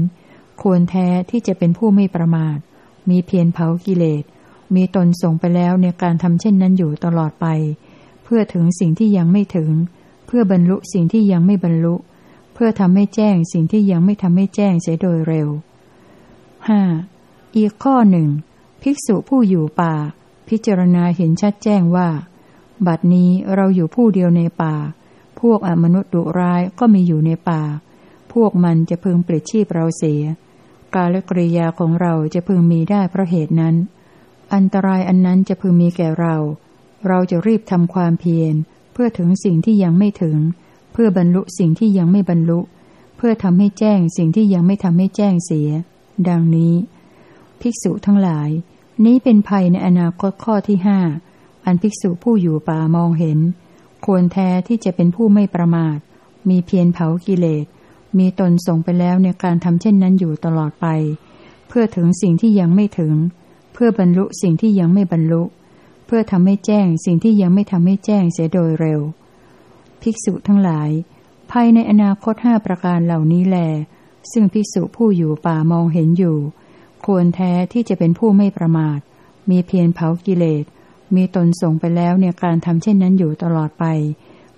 ควรแท้ที่จะเป็นผู้ไม่ประมาท มีเพียรเผากิเลส มีตนส่งไปแล้วในการทำเช่นนั้นอยู่ตลอดไป เพื่อถึงสิ่งที่ยังไม่ถึง เพื่อบรรลุสิ่งที่ยังไม่บรรลุ เพื่อทำให้แจ้งสิ่งที่ยังไม่ทำให้แจ้งเสียโดยเร็วห้าอีกข้อหนึ่งภิกษุผู้อยู่ป่า พิจารณาเห็นชัดแจ้งว่า บัดนี้เราอยู่ผู้เดียวในป่า พวกอมนุษย์ดุร้ายก็มีอยู่ในป่า พวกมันจะพึงเปลิดชีพเราเสีย กาลกริยาของเราจะพึงมีได้เพราะเหตุนั้น อันตรายอันนั้นจะพึงมีแก่เรา เราจะรีบทำความเพียร เพื่อถึงสิ่งที่ยังไม่ถึง เพื่อบรรลุสิ่งที่ยังไม่บรรลุ เพื่อทำให้แจ้งสิ่งที่ยังไม่ทำให้แจ้งเสีย ดังนี้ ภิกษุทั้งหลาย นี้เป็นภัยในอนาคตข้อที่ห้าอันภิกษุผู้อยู่ป่ามองเห็น ควรแท้ที่จะเป็นผู้ไม่ประมาท มีเพียรเผากิเลส มีตนส่งไปแล้วในการทำเช่นนั้นอยู่ตลอดไป เพื่อถึงสิ่งที่ยังไม่ถึง เพื่อบรรลุสิ่งที่ยังไม่บรรลุ เพื่อทำให้แจ้งสิ่งที่ยังไม่ทำให้แจ้งเสียโดยเร็ว ภิกษุทั้งหลาย ภายในอนาคตห้าประการเหล่านี้แล ซึ่งภิกษุผู้อยู่ป่ามองเห็นอยู่ ควรแท้ที่จะเป็นผู้ไม่ประมาท มีเพียรเผากิเลส มีตนส่งไปแล้วในการทำเช่นนั้นอยู่ตลอดไป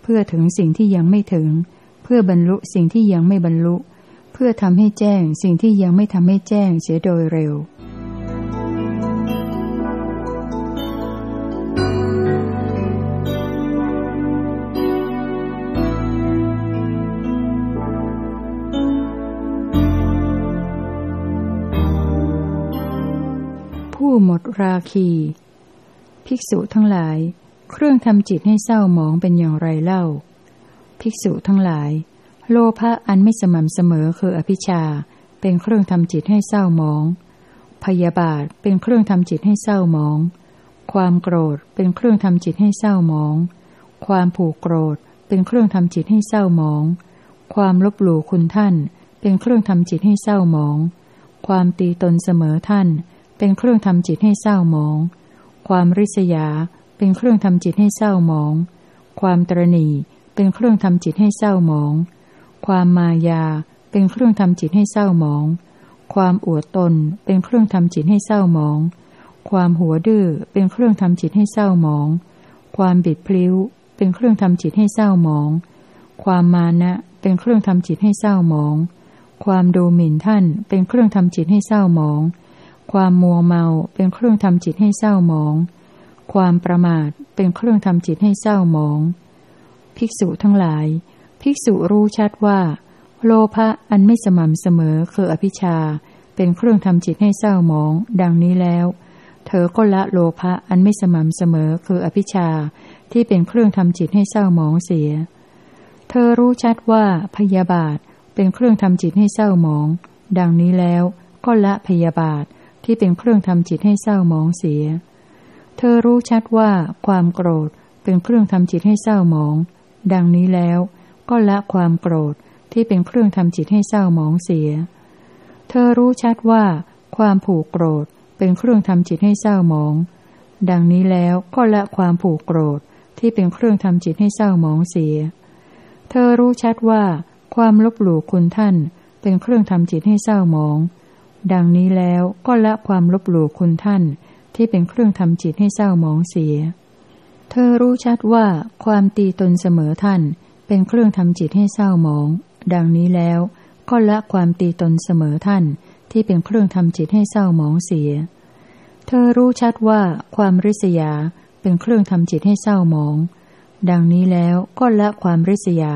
เพื่อถึงสิ่งที่ยังไม่ถึง เพื่อบรรลุสิ่งที่ยังไม่บรรลุ เพื่อทำให้แจ้งสิ่งที่ยังไม่ทำให้แจ้งเสียโดยเร็ว หมดราคี ภิกษุทั้งหลาย เครื่องทำจิตให้เศร้าหมองเป็นอย่างไรเล่า ภิกษุทั้งหลาย โลภะอันไม่สม่ำเสมอคืออภิชาเป็นเครื่องทำจิตให้เศร้าหมอง พยาบาทเป็นเครื่องทำจิตให้เศร้าหมอง ความโกรธเป็นเครื่องทำจิตให้เศร้าหมอง ความผูกโกรธเป็นเครื่องทำจิตให้เศร้าหมอง ความลบหลู่คุณท่าน เป็นเครื่องทำจิตให้เศร้าหมอง ความตีตนเสมอท่าน เป็นเครื่องทำจิตให้เศร้าหมอง ความริษยา เป็นเครื่องทำจิตให้เศร้าหมอง ความตรณีเป็นเครื่องทำจิตให้เศร้าหมอง ความมายา เป็นเครื่องทำจิตให้เศร้าหมอง ความอวดตน เป็นเครื่องทำจิตให้เศร้าหมอง ความหัวดื้อ เป็นเครื่องทำจิตให้เศร้าหมอง ความบิดพลิ้ว เป็นเครื่องทำจิตให้เศร้าหมอง ความมานะ เป็นเครื่องทำจิตให้เศร้าหมอง ความดูหมิ่นท่าน เป็นเครื่องทำจิตให้เศร้าหมอง ความมัวเมาเป็นเครื่องทำจิตให้เศร้าหมอง ความประมาทเป็นเครื่องทำจิตให้เศร้าหมอง ภิกษุทั้งหลาย ภิกษุรู้ชัดว่า โลภะอันไม่สม่ำเสมอคืออภิชาเป็นเครื่องทำจิตให้เศร้าหมอง ดังนี้แล้ว เธอก็ละโลภะอันไม่สม่ำเสมอคืออภิชาที่เป็นเครื่องทำจิตให้เศร้าหมองเสีย เธอรู้ชัดว่าพยาบาทเป็นเครื่องทำจิตให้เศร้าหมอง ดังนี้แล้วก็ละพยาบาท ที่เป็นเครื่องทำจิตให้เศร้าหมองเสีย เธอรู้ชัดว่าความโกรธเป็นเครื่องทำจิตให้เศร้าหมอง ดังนี้แล้ว ก็ละความโกรธที่เป็นเครื่องทำจิตให้เศร้าหมองเสีย เธอรู้ชัดว่า ความผูกโกรธเป็นเครื่องทำจิตให้เศร้าหมอง ดังนี้แล้วก็ละความผูกโกรธที่เป็นเครื่องทำจิตให้เศร้าหมองเสีย เธอรู้ชัดว่า ความลบหลู่คุณท่านเป็นเครื่องทำจิตให้เศร้าหมอง ดังนี้แล้วก็ละความลบหลู่คุณท่าน ที่เป็นเครื่องทำจิตให้เศร้าหมองเสีย เธอรู้ชัดว่าความตีตนเสมอท่าน เป็นเครื่องทำจิตให้เศร้าหมอง ดังนี้แล้วก็ละความตีตนเสมอท่าน ที่เป็นเครื่องทำจิตให้เศร้าหมองเสีย เธอรู้ชัดว่าความริษยาเป็นเครื่องทำจิตให้เศร้าหมอง ดังนี้แล้วก็ละความริษยา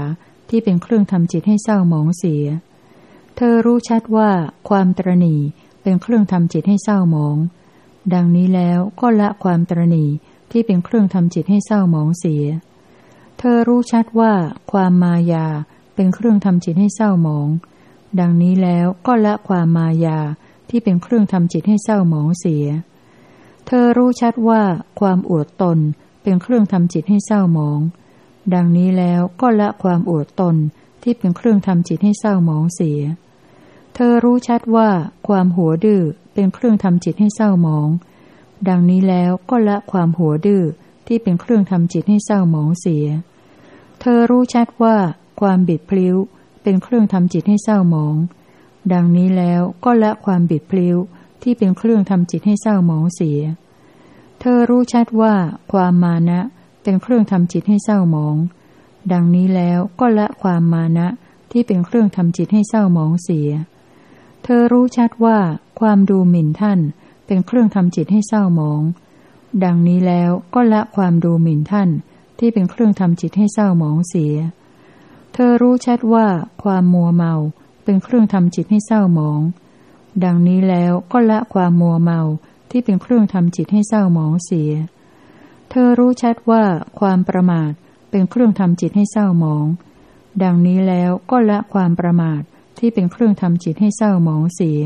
ที่เป็นเครื่องทำจิตให้เศร้าหมองเสีย เธอรู้ชัดว่าความตรณีเป็นเครื่องทำจิตให้เศร้าหมอง ดังนี้แล้วก็ละความตรณีที่เป็นเครื่องทำจิตให้เศร้าหมองเสีย เธอรู้ชัดว่าความมายาเป็นเครื่องทำจิตให้เศร้าหมอง ดังนี้แล้วก็ละความมายาที่เป็นเครื่องทำจิตให้เศร้าหมองเสีย เธอรู้ชัดว่าความอวดตนเป็นเครื่องทำจิตให้เศร้าหมอง ดังนี้แล้วก็ละความอวดตนที่เป็นเครื่องทำจิตให้เศร้าหมองเสีย เธอรู้ชัดว่าความหัวดื้อเป็นเครื่องทำจิตให้เศร้าหมอง ดังนี้แล้วก็ละความหัวดื้อที่เป็นเครื่องทำจิตให้เศร้าหมองเสีย เธอรู้ชัดว่าความบิดพลิ้ว เป็นเครื่องทำจิตให้เศร้าหมอง ดังนี้แล้วก็ละความบิดพลิ้วที่เป็นเครื่องทำจิตให้เศร้าหมองเสีย เธอรู้ชัดว่าความมานะเป็นเครื่องทำจิตให้เศร้าหมอง ดังนี้แล้วก็ละความมานะที่เป็นเครื่องทำจิตให้เศร้าหมองเสีย ธอรู้ชัดว่าความดูหมิ่นท่านเป็นเครื่องทำจิตให้เศร้าหมอง ดังนี้แล้วก็ละความดูหมิ่นท่านที่เป็นเครื่องทำจิตให้เศร้าหมองเสีย เธอรู้ชัดว่าความมัวเมาเป็นเครื่องทำจิตให้เศร้าหมอง ดังนี้แล้วก็ละความมัวเมาที่เป็นเครื่องทำจิตให้เศร้าหมองเสีย เธอรู้ชัดว่าความประมาทเป็นเครื่องทำจิตให้เศร้าหมอง ดังนี้แล้วก็ละความประมาท ที่เป็นเครื่องทำจิตให้เศร้าหมองเสีย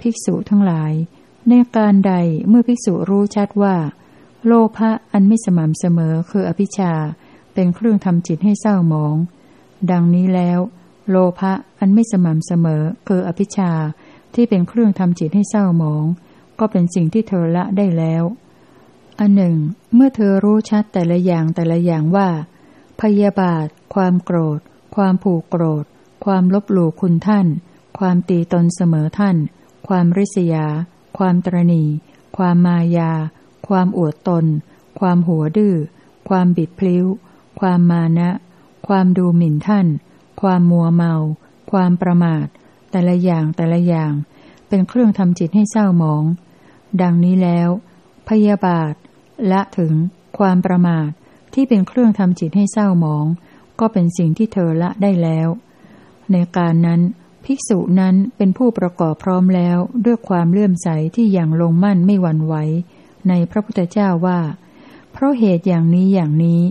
ภิกษุทั้งหลาย ในการใดเมื่อภิกษุรู้ชัดว่า โลภะอันไม่สม่ำเสมอคืออภิชาเป็นเครื่องทำจิตให้เศร้าหมอง ดังนี้แล้ว โลภะอันไม่สม่ำเสมอคืออภิชาที่เป็นเครื่องทำจิตให้เศร้าหมอง ก็เป็นสิ่งที่เธอละได้แล้ว อันหนึ่ง เมื่อเธอรู้ชัดแต่ละอย่างแต่ละอย่างว่า พยาบาท ความโกรธ ความผูกโกรธ ความลบหลู่คุณท่าน ความตีตนเสมอท่าน ความริษยา ความตรณี ความมายา ความอวดตน ความหัวดื้อ ความบิดพลิ้ว ความมานะ ความดูหมิ่นท่าน ความมัวเมา ความประมาท แต่ละอย่างแต่ละอย่าง เป็นเครื่องทำจิตให้เศร้าหมอง ดังนี้แล้ว พยาบาท ละถึง ความประมาทที่เป็นเครื่องทำจิตให้เศร้าหมอง ก็เป็นสิ่งที่เธอละได้แล้ว ในการนั้น ภิกษุนั้นเป็นผู้ประกอบพร้อมแล้วด้วยความเลื่อมใสที่อย่างลงมั่นไม่หวั่นไหวในพระพุทธเจ้าว่า เพราะเหตุอย่างนี้อย่างนี้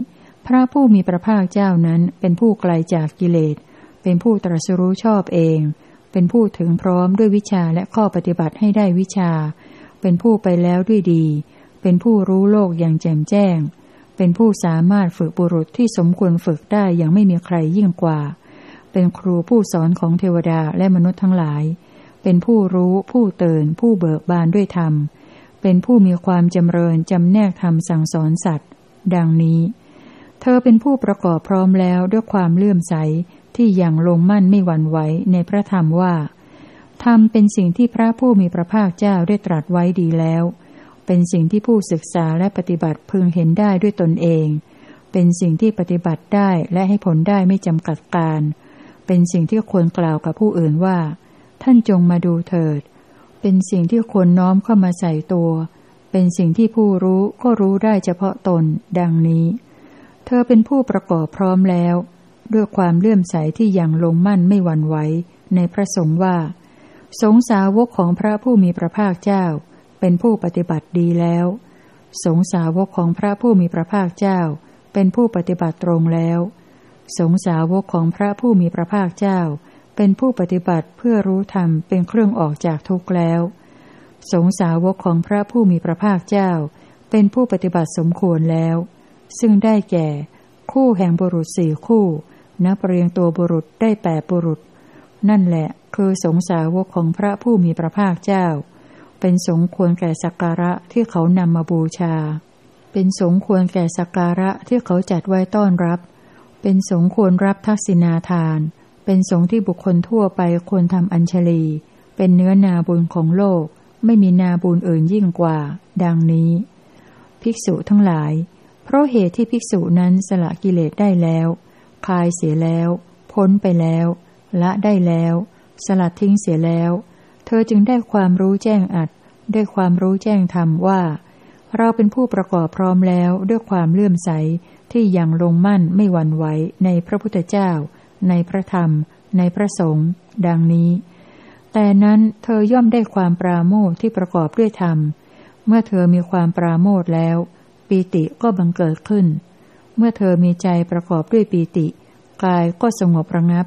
พระผู้มีพระภาคเจ้านั้นเป็นผู้ไกลจากกิเลส เป็นผู้ตรัสรู้ชอบเอง เป็นผู้ถึงพร้อมด้วยวิชาและข้อปฏิบัติให้ได้วิชา เป็นผู้ไปแล้วด้วยดี เป็นผู้รู้โลกอย่างแจ่มแจ้ง เป็นผู้สามารถฝึกบุรุษที่สมควรฝึกได้อย่างไม่มีใครยิ่งกว่า เป็นครูผู้สอนของเทวดาและมนุษย์ทั้งหลาย เป็นผู้รู้ผู้เตือนผู้เบิกบานด้วยธรรม เป็นผู้มีความจำเริญจำแนกธรรมสั่งสอนสัตว์ ดังนี้ เธอเป็นผู้ประกอบพร้อมแล้วด้วยความเลื่อมใสที่อย่างลงมั่นไม่หวั่นไหวในพระธรรมว่า ธรรมเป็นสิ่งที่พระผู้มีพระภาคเจ้าได้ตรัสไว้ดีแล้ว เป็นสิ่งที่ผู้ศึกษาและปฏิบัติพึงเห็นได้ด้วยตนเอง เป็นสิ่งที่ปฏิบัติได้และให้ผลได้ไม่จำกัดการ เป็นสิ่งที่ควรกล่าวกับผู้อื่นว่า ท่านจงมาดูเถิด เป็นสิ่งที่ควรน้อมเข้ามาใส่ตัว เป็นสิ่งที่ผู้รู้ก็รู้ได้เฉพาะตน ดังนี้ เธอเป็นผู้ประกอบพร้อมแล้ว ด้วยความเลื่อมใสที่ยังลงมั่นไม่หวั่นไหวในพระสงฆ์ว่า สงสาวกของพระผู้มีพระภาคเจ้า เป็นผู้ปฏิบัติดีแล้ว สงสาวกของพระผู้มีพระภาคเจ้า เป็นผู้ปฏิบัติตรงแล้ว สงสาวกของพระผู้มีพระภาคเจ้า เป็นผู้ปฏิบัติเพื่อรู้ธรรมเป็นเครื่องออกจากทุกข์แล้ว สงสาวกของพระผู้มีพระภาคเจ้า เป็นผู้ปฏิบัติสมควรแล้ว ซึ่งได้แก่ คู่แห่งบุรุษสี่คู่นับเรียงตัวบุรุษได้แปดบุรุษ นั่นแหละคือสงสาวกของพระผู้มีพระภาคเจ้า เป็นสงควรแก่สักการะที่เขานำมาบูชา เป็นสงควรแก่สักการะที่เขาจัดไว้ต้อนรับ เป็นสงควรรับทักษิณาทาน เป็นสงที่บุคคลทั่วไปควรทำอัญชลี เป็นเนื้อนาบุญของโลก ไม่มีนาบุญอื่นยิ่งกว่า ดังนี้ ภิกษุทั้งหลาย เพราะเหตุที่ภิกษุนั้นสละกิเลสได้แล้ว คลายเสียแล้ว พ้นไปแล้ว ละได้แล้ว สลัดทิ้งเสียแล้ว เธอจึงได้ความรู้แจ้งอัด ได้ความรู้แจ้งธรรมว่า เราเป็นผู้ประกอบพร้อมแล้วด้วยความเลื่อมใส ที่ยังลงมั่นไม่หวั่นไหวในพระพุทธเจ้า ในพระธรรม ในพระสงฆ์ดังนี้ แต่นั้นเธอย่อมได้ความปราโมทที่ประกอบด้วยธรรม เมื่อเธอมีความปราโมทแล้ว ปีติก็บังเกิดขึ้น เมื่อเธอมีใจประกอบด้วยปีติ กายก็สงบระงับ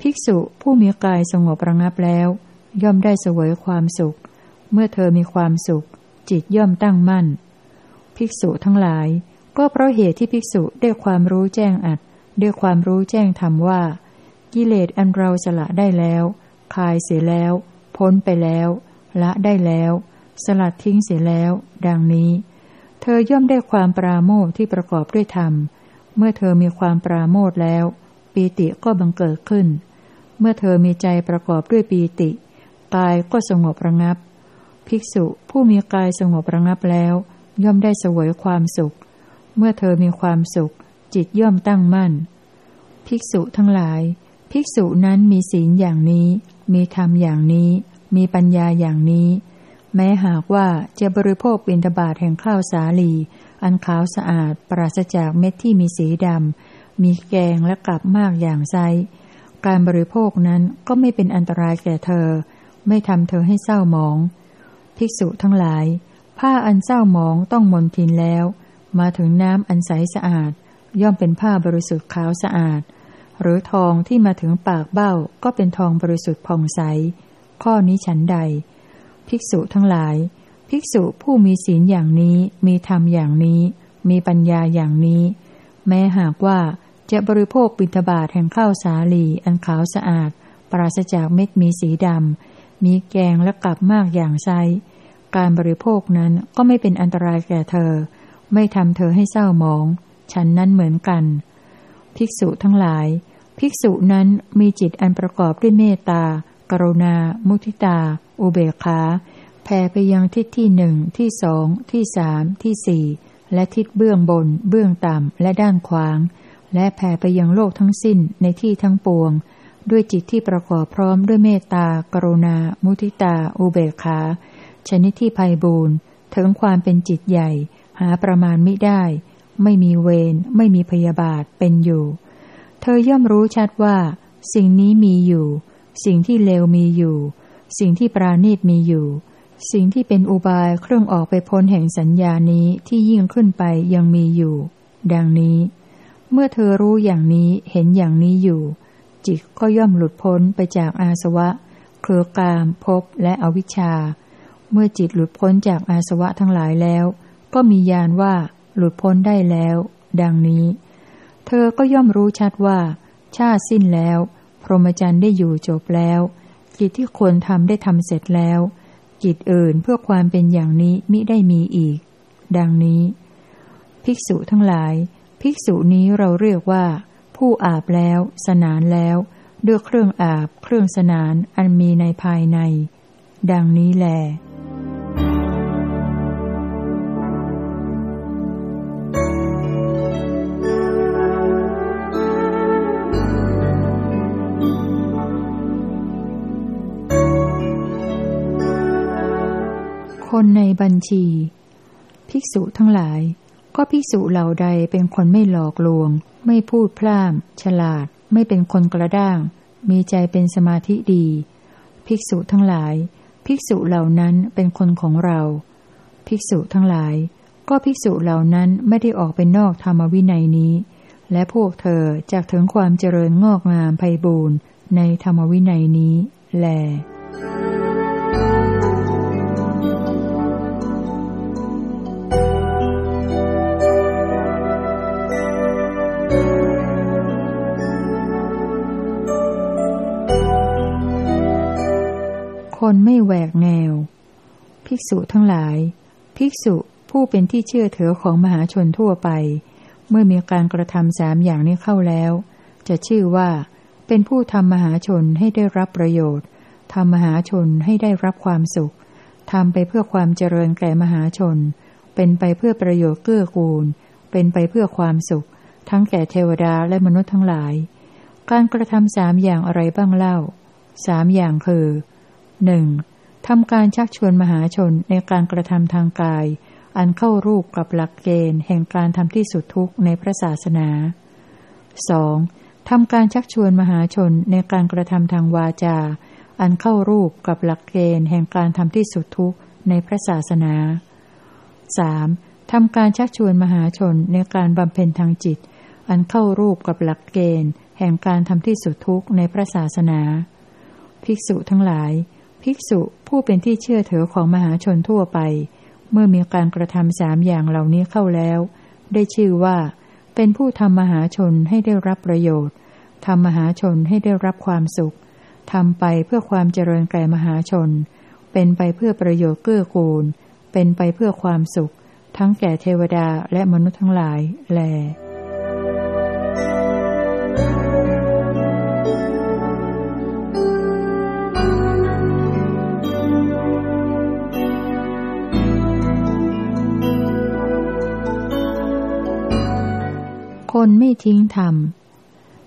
ภิกษุผู้มีกายสงบระงับแล้ว ย่อมได้เสวยความสุข เมื่อเธอมีความสุข จิตย่อมตั้งมั่น ภิกษุทั้งหลาย ก็เพราะเหตุที่ภิกษุได้ความรู้แจ้งอัดด้วยความรู้แจ้งธรรมว่า กิเลสอันเราสละได้แล้วคายเสียแล้ว พ้นไปแล้ว ละได้แล้ว สลัดทิ้งเสียแล้ว ดังนี้ เธอย่อมได้ความปราโมทที่ประกอบด้วยธรรม เมื่อเธอมีความปราโมทแล้ว ปีติก็บังเกิดขึ้น เมื่อเธอมีใจประกอบด้วยปีติกายก็สงบระงับ ภิกษุผู้มีกายสงบระงับแล้ว ย่อมได้เสวยความสุข เมื่อเธอมีความสุข จิตย่อมตั้งมั่น ภิกษุทั้งหลาย ภิกษุนั้นมีศีลอย่างนี้ มีธรรมอย่างนี้ มีปัญญาอย่างนี้ แม้หากว่าจะบริโภคบิณฑบาตแห่งข้าวสาลี อันขาวสะอาด ปราศจากเม็ดที่มีสีดำ มีแกงและกลับมากอย่างไซการบริโภคนั้นก็ไม่เป็นอันตรายแก่เธอ ไม่ทำเธอให้เศร้าหมอง ภิกษุทั้งหลาย ผ้าอันเศร้าหมองต้องมนทินแล้ว มาถึงน้ำอันใสสะอาด ย่อมเป็นผ้าบริสุทธิ์ขาวสะอาด หรือทองที่มาถึงปากเบ้าก็เป็นทองบริสุทธิ์ผ่องใส ข้อนี้ฉันใด ภิกษุทั้งหลาย ภิกษุผู้มีศีลอย่างนี้ มีธรรมอย่างนี้ มีปัญญาอย่างนี้ แม้หากว่าจะบริโภคบิณฑบาตแห่งข้าวสาลีอันขาวสะอาด ปราศจากเม็ดมีสีดำ มีแกงและกลับมากอย่างไซการบริโภคนั้นก็ไม่เป็นอันตรายแก่เธอ ไม่ทำเธอให้เศร้าหมอง ฉันนั้นเหมือนกัน ภิกษุทั้งหลาย ภิกษุนั้นมีจิตอันประกอบด้วยเมตตา กรุณา มุทิตา อุเบกขาแผ่ไปยังทิศที่หนึ่งที่สองที่สามที่สี่และทิศเบื้องบน เบื้องต่ำและด้านขวาง และแผ่ไปยังโลกทั้งสิ้นในที่ทั้งปวง ด้วยจิตที่ประกอบพร้อมด้วยเมตตา กรุณา มุทิตา อุเบกขา ชนิดที่ภัยบูนถึงความเป็นจิตใหญ่ หาประมาณไม่ได้ ไม่มีเวรไม่มีพยาบาทเป็นอยู่ เธอย่อมรู้ชัดว่า สิ่งนี้มีอยู่ สิ่งที่เลวมีอยู่ สิ่งที่ปราณีตมีอยู่ สิ่งที่เป็นอุบายเครื่องออกไปพ้นแห่งสัญญานี้ที่ยิ่งขึ้นไปยังมีอยู่ ดังนี้ เมื่อเธอรู้อย่างนี้เห็นอย่างนี้อยู่ จิตก็ย่อมหลุดพ้นไปจากอาสวะเครือกามภพและอวิชชา เมื่อจิตหลุดพ้นจากอาสวะทั้งหลายแล้ว ก็มีญาณว่าหลุดพ้นได้แล้ว ดังนี้ เธอก็ย่อมรู้ชัดว่า ชาติสิ้นแล้ว พรหมจรรย์ได้อยู่จบแล้ว กิจที่ควรทำได้ทำเสร็จแล้ว กิจอื่นเพื่อความเป็นอย่างนี้มิได้มีอีก ดังนี้ ภิกษุทั้งหลาย ภิกษุนี้เราเรียกว่า ผู้อาบแล้ว สนานแล้ว ด้วยเครื่องอาบ เครื่องสนานอันมีในภายใน ดังนี้แหละ คนในบัญชี ภิกษุทั้งหลาย ก็ภิกษุเหล่าใดเป็นคนไม่หลอกลวง ไม่พูดพล่าม ฉลาด ไม่เป็นคนกระด้าง มีใจเป็นสมาธิดี ภิกษุทั้งหลาย ภิกษุเหล่านั้นเป็นคนของเรา ภิกษุทั้งหลาย ก็ภิกษุเหล่านั้นไม่ได้ออกไปนอกธรรมวินัยนี้ และพวกเธอจากถึงความเจริญงอกงามไพบูรณ์ในธรรมวินัยนี้แล คนไม่แหวกแนว ภิกษุทั้งหลาย ภิกษุผู้เป็นที่เชื่อถือของมหาชนทั่วไป เมื่อมีการกระทำสามอย่างนี้เข้าแล้ว จะชื่อว่า เป็นผู้ทำมหาชนให้ได้รับประโยชน์ทำมหาชนให้ได้รับความสุขทำไปเพื่อความเจริญแก่มหาชน เป็นไปเพื่อประโยชน์เกื้อกูล เป็นไปเพื่อความสุข ทั้งแก่เทวดาและมนุษย์ทั้งหลาย การกระทำสามอย่างอะไรบ้างเล่า สามอย่างคือ หนึ่งทำการชักชวนมหาชนในการกระทำทางกาย อันเข้ารูปกับหลักเกณฑ์แห่งการทำที่สุดทุกข์ในพระศาสนา 2. ทำการชักชวนมหาชนในการกระทำทางวาจา อันเข้ารูปกับหลักเกณฑ์แห่งการทำที่สุดทุกข์ในพระศาสนา 3. ทำการชักชวนมหาชนในการบำเพ็ญทางจิต อันเข้ารูปกับหลักเกณฑ์แห่งการทำที่สุดทุกข์ในพระศาสนา ภิกษุทั้งหลาย ภิกษุผู้เป็นที่เชื่อถือของมหาชนทั่วไป เมื่อมีการกระทำสามอย่างเหล่านี้เข้าแล้ว ได้ชื่อว่า เป็นผู้ทำมหาชนให้ได้รับประโยชน์ทำมหาชนให้ได้รับความสุขทำไปเพื่อความเจริญแก่มหาชน เป็นไปเพื่อประโยชน์เกื้อกูล เป็นไปเพื่อความสุข ทั้งแก่เทวดาและมนุษย์ทั้งหลายแล คนไม่ทิ้งธรรม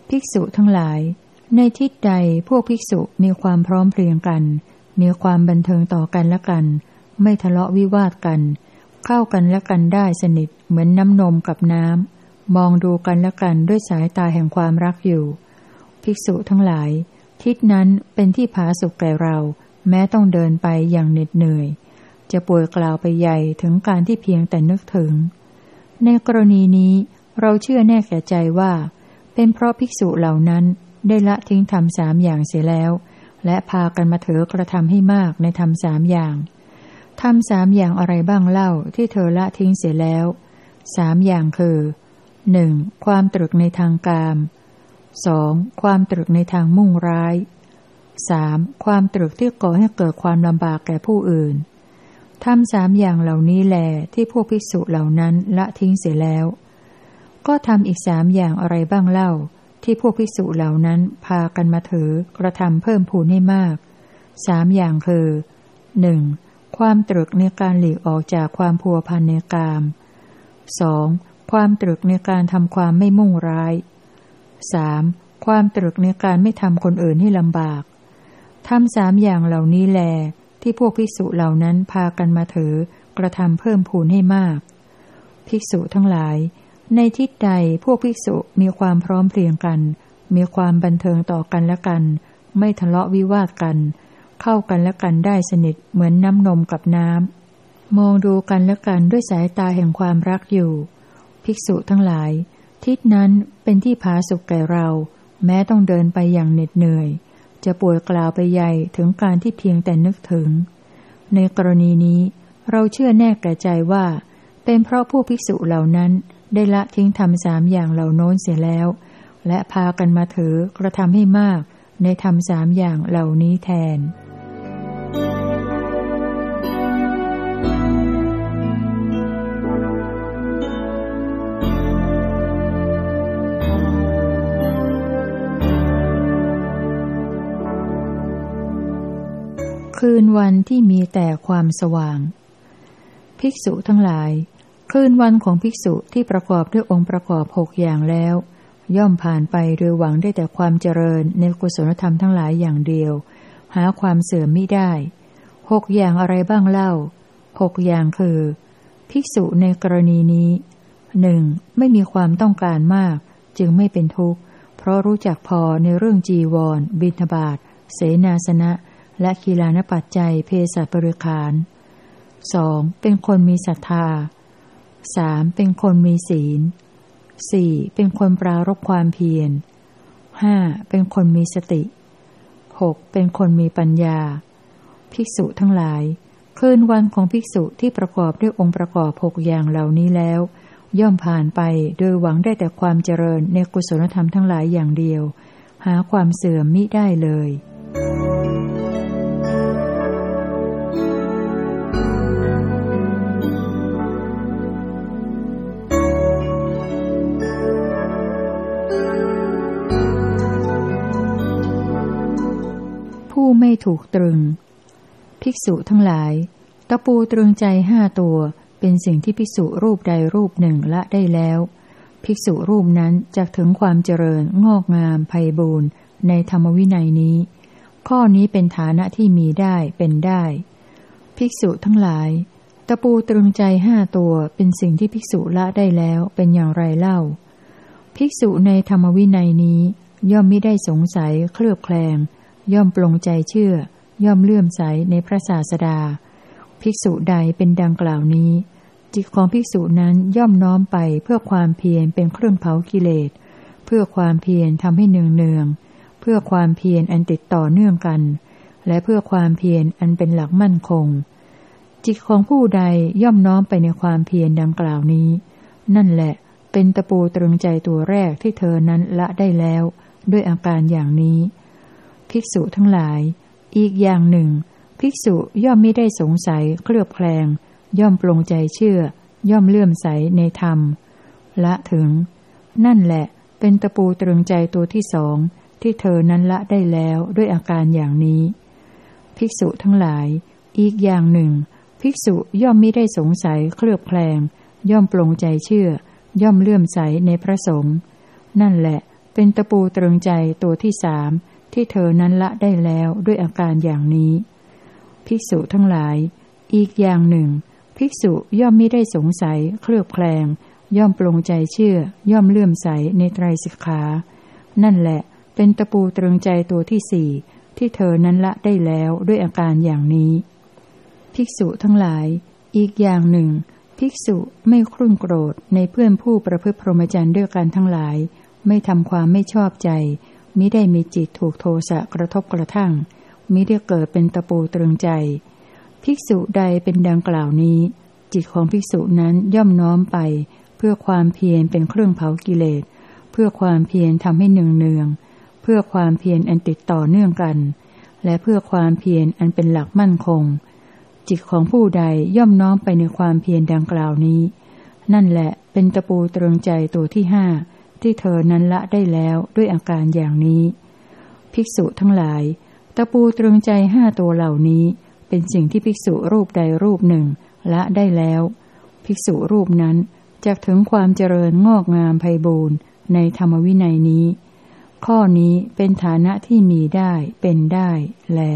ภิกษุทั้งหลาย ในทิศใดพวกภิกษุมีความพร้อมเพรียงกัน มีความบันเทิงต่อกันและกัน ไม่ทะเลาะวิวาทกัน เข้ากันและกันได้สนิทเหมือนน้ำนมกับน้ำ มองดูกันและกันด้วยสายตาแห่งความรักอยู่ ภิกษุทั้งหลาย ทิศนั้นเป็นที่ผาสุกแก่เรา แม้ต้องเดินไปอย่างเหน็ดเหนื่อย จะป่วยกล่าวไปใหญ่ถึงการที่เพียงแต่นึกถึง ในกรณีนี้ เราเชื่อแน่แก่ใจว่า เป็นเพราะภิกษุเหล่านั้นได้ละทิ้งทำสามอย่างเสียแล้ว และพากันมาเถอกระทำให้มากในทำสามอย่างทำสามอย่างอะไรบ้างเล่าที่เธอละทิ้งเสียแล้ว สามอย่างคือหนึ่งความตรึกในทางกามสองความตรึกในทางมุ่งร้ายสามความตรึกที่ก่อให้เกิดความลำบากแก่ผู้อื่นทำสามอย่างเหล่านี้แหลที่พวกภิกษุเหล่านั้นละทิ้งเสียแล้ว ก็ทำอีกสามอย่างอะไรบ้างเล่า ที่พวกภิกษุเหล่านั้นพากันมาถือกระทำเพิ่มพูนให้มากสามอย่างคือหนึ่งความตรึกในการหลีกออกจากความพัวพันในกามสองความตรึกในการทำความไม่มุ่งร้ายสามความตรึกในการไม่ทำคนอื่นให้ลำบากทำสามอย่างเหล่านี้แล ที่พวกภิกษุเหล่านั้นพากันมาถือกระทำเพิ่มพูนให้มาก ภิกษุทั้งหลาย ในทิศใดพวกภิกษุมีความพร้อมเพรียงกัน มีความบันเทิงต่อกันและกัน ไม่ทะเลาะวิวาทกัน เข้ากันและกันได้สนิทเหมือนน้ำนมกับน้ำ มองดูกันและกันด้วยสายตาแห่งความรักอยู่ ภิกษุทั้งหลาย ทิศนั้นเป็นที่พาสุขแก่เรา แม้ต้องเดินไปอย่างเหน็ดเหนื่อย จะป่วยกล่าวไปใหญ่ถึงการที่เพียงแต่นึกถึง ในกรณีนี้เราเชื่อแน่แก่ใจว่า เป็นเพราะผู้ภิกษุเหล่านั้น ได้ละทิ้งทำสามอย่างเหล่าโน้นเสียแล้ว และพากันมาถือกระทำให้มากในธรรมสามอย่างเหล่านี้แทน คืนวันที่มีแต่ความสว่าง ภิกษุทั้งหลาย คืนวันของภิกษุที่ประกอบด้วยองค์ประกอบหกอย่างแล้ว ย่อมผ่านไปโดยหวังได้แต่ความเจริญในกุศลธรรมทั้งหลายอย่างเดียว หาความเสื่อมไม่ได้หกอย่างอะไรบ้างเล่าหกอย่างคือ ภิกษุในกรณีนี้หนึ่งไม่มีความต้องการมาก จึงไม่เป็นทุกข์ เพราะรู้จักพอในเรื่องจีวร บิณฑบาตเสนาสนะ และคีลานปัจจัยเพศบริขารสองเป็นคนมีศรัทธา สามเป็นคนมีศีลสี่เป็นคนปรารบความเพียรห้าเป็นคนมีสติหกเป็นคนมีปัญญา ภิกษุทั้งหลายคืนวันของภิกษุที่ประกอบด้วยองค์ประกอบหกอย่างเหล่านี้แล้ว ย่อมผ่านไปโดยหวังได้แต่ความเจริญในกุศลธรรมทั้งหลายอย่างเดียว หาความเสื่อมมิได้เลยผู้ ไม่ถูกตรึง ภิกษุทั้งหลาย ตะปูตรึงใจห้าตัว เป็นสิ่งที่ภิกษุรูปใดรูปหนึ่งละได้แล้ว ภิกษุรูปนั้นจะถึงความเจริญงอกงามไพบูรณ์ในธรรมวินัยนี้ ข้อนี้เป็นฐานะที่มีได้เป็นได้ ภิกษุทั้งหลาย ตะปูตรึงใจห้าตัวเป็นสิ่งที่ภิกษุละได้แล้วเป็นอย่างไรเล่า ภิกษุในธรรมวินัยนี้ย่อมไม่ได้สงสัยเคลือบแคลง ย่อมปลงใจเชื่อ ย่อมเลื่อมใสในพระศาสดา ภิกษุใดเป็นดังกล่าวนี้ จิตของภิกษุนั้นย่อมน้อมไปเพื่อความเพียรเป็นเครื่องเผากิเลส เพื่อความเพียรทำให้เนืองเนือง เพื่อความเพียรอันติดต่อเนื่องกัน และเพื่อความเพียรอันเป็นหลักมั่นคง จิตของผู้ใดย่อมน้อมไปในความเพียรดังกล่าวนี้ นั่นแหละเป็นตะปูตรึงใจตัวแรกที่เธอนั้นละได้แล้ว ด้วยอาการอย่างนี้ ภิกษุทั้งหลาย อีกอย่างหนึ่ง ภิกษุย่อมไม่ได้สงสัยเคลือบแคลง ย่อมปรงใจเชื่อ ย่อมเลื่อมใสในธรรม ละถึง นั่นแหละ เป็นตะปูตรึงใจตัวที่สอง ที่เธอนั้นละได้แล้วด้วยอาการอย่างนี้ ภิกษุทั้งหลาย อีกอย่างหนึ่ง ภิกษุย่อมไม่ได้สงสัยเคลือบแคลง ย่อมปรงใจเชื่อ ย่อมเลื่อมใสในพระสงฆ์นั่นแหละ เป็นตะปูตรึงใจตัวที่สาม ที่เธอนั้นละได้แล้วด้วยอาการอย่างนี้ ภิกษุทั้งหลาย อีกอย่างหนึ่ง ภิกษุย่อมไม่ได้สงสัย เคลือบแคลง ย่อมปลงใจเชื่อ ย่อมเลื่อมใสในไตรสิกขา นั่นแหละ เป็นตะปูตรึงใจตัวที่สี่ที่เธอนั้นละได้แล้วด้วยอาการอย่างนี้ ภิกษุทั้งหลาย อีกอย่างหนึ่ง ภิกษุไม่ครุ่นโกรธในเพื่อนผู้ประพฤติพรหมจรรย์ด้วยกันทั้งหลาย ไม่ทำความไม่ชอบใจ มิได้มีจิตถูกโทสะกระทบกระทั่ง มิได้เกิดเป็นตะปูตรึงใจ ภิกษุใดเป็นดังกล่าวนี้ จิตของภิกษุนั้นย่อมน้อมไป เพื่อความเพียรเป็นเครื่องเผากิเลส เพื่อความเพียรทำให้เนืองเนือง เพื่อความเพียรอันติดต่อเนื่องกัน และเพื่อความเพียรอันเป็นหลักมั่นคง จิตของผู้ใดย่อมน้อมไปในความเพียรดังกล่าวนี้ นั่นแหละเป็นตะปูตรึงใจตัวที่ห้า ที่เธอนั้นละได้แล้วด้วยอาการอย่างนี้ ภิกษุทั้งหลาย ตะปูตรึงใจห้าตัวเหล่านี้ เป็นสิ่งที่ภิกษุรูปใดรูปหนึ่ง ละได้แล้ว ภิกษุรูปนั้นจะถึงความเจริญงอกงามไพบูรณ์ในธรรมวินัยนี้ ข้อนี้เป็นฐานะที่มีได้เป็นได้แลร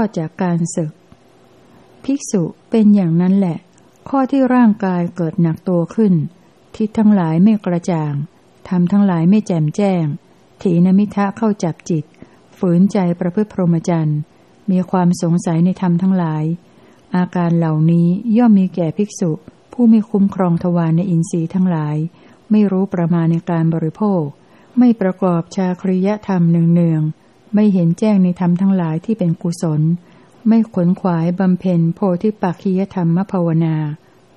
อดจากการศึก ภิกษุเป็นอย่างนั้นแหละ ข้อที่ร่างกายเกิดหนักตัวขึ้น ทิศทั้งหลายไม่กระจ่างทำทั้งหลายไม่แจ่มแจ้ง ถีนมิทะเข้าจับจิต ฝืนใจประพฤติพรหมจรรย์ มีความสงสัยในธรรมทั้งหลาย อาการเหล่านี้ย่อมมีแก่ภิกษุ ผู้ไม่คุ้มครองทวารในอินทรีย์ทั้งหลาย ไม่รู้ประมาณในการบริโภค ไม่ประกอบชาคริยธรรมเนืองๆ ไม่เห็นแจ้งในธรรมทั้งหลายที่เป็นกุศล ไม่ขนขวายบำเพ็ญโพธิปักขียธรรมภาวนา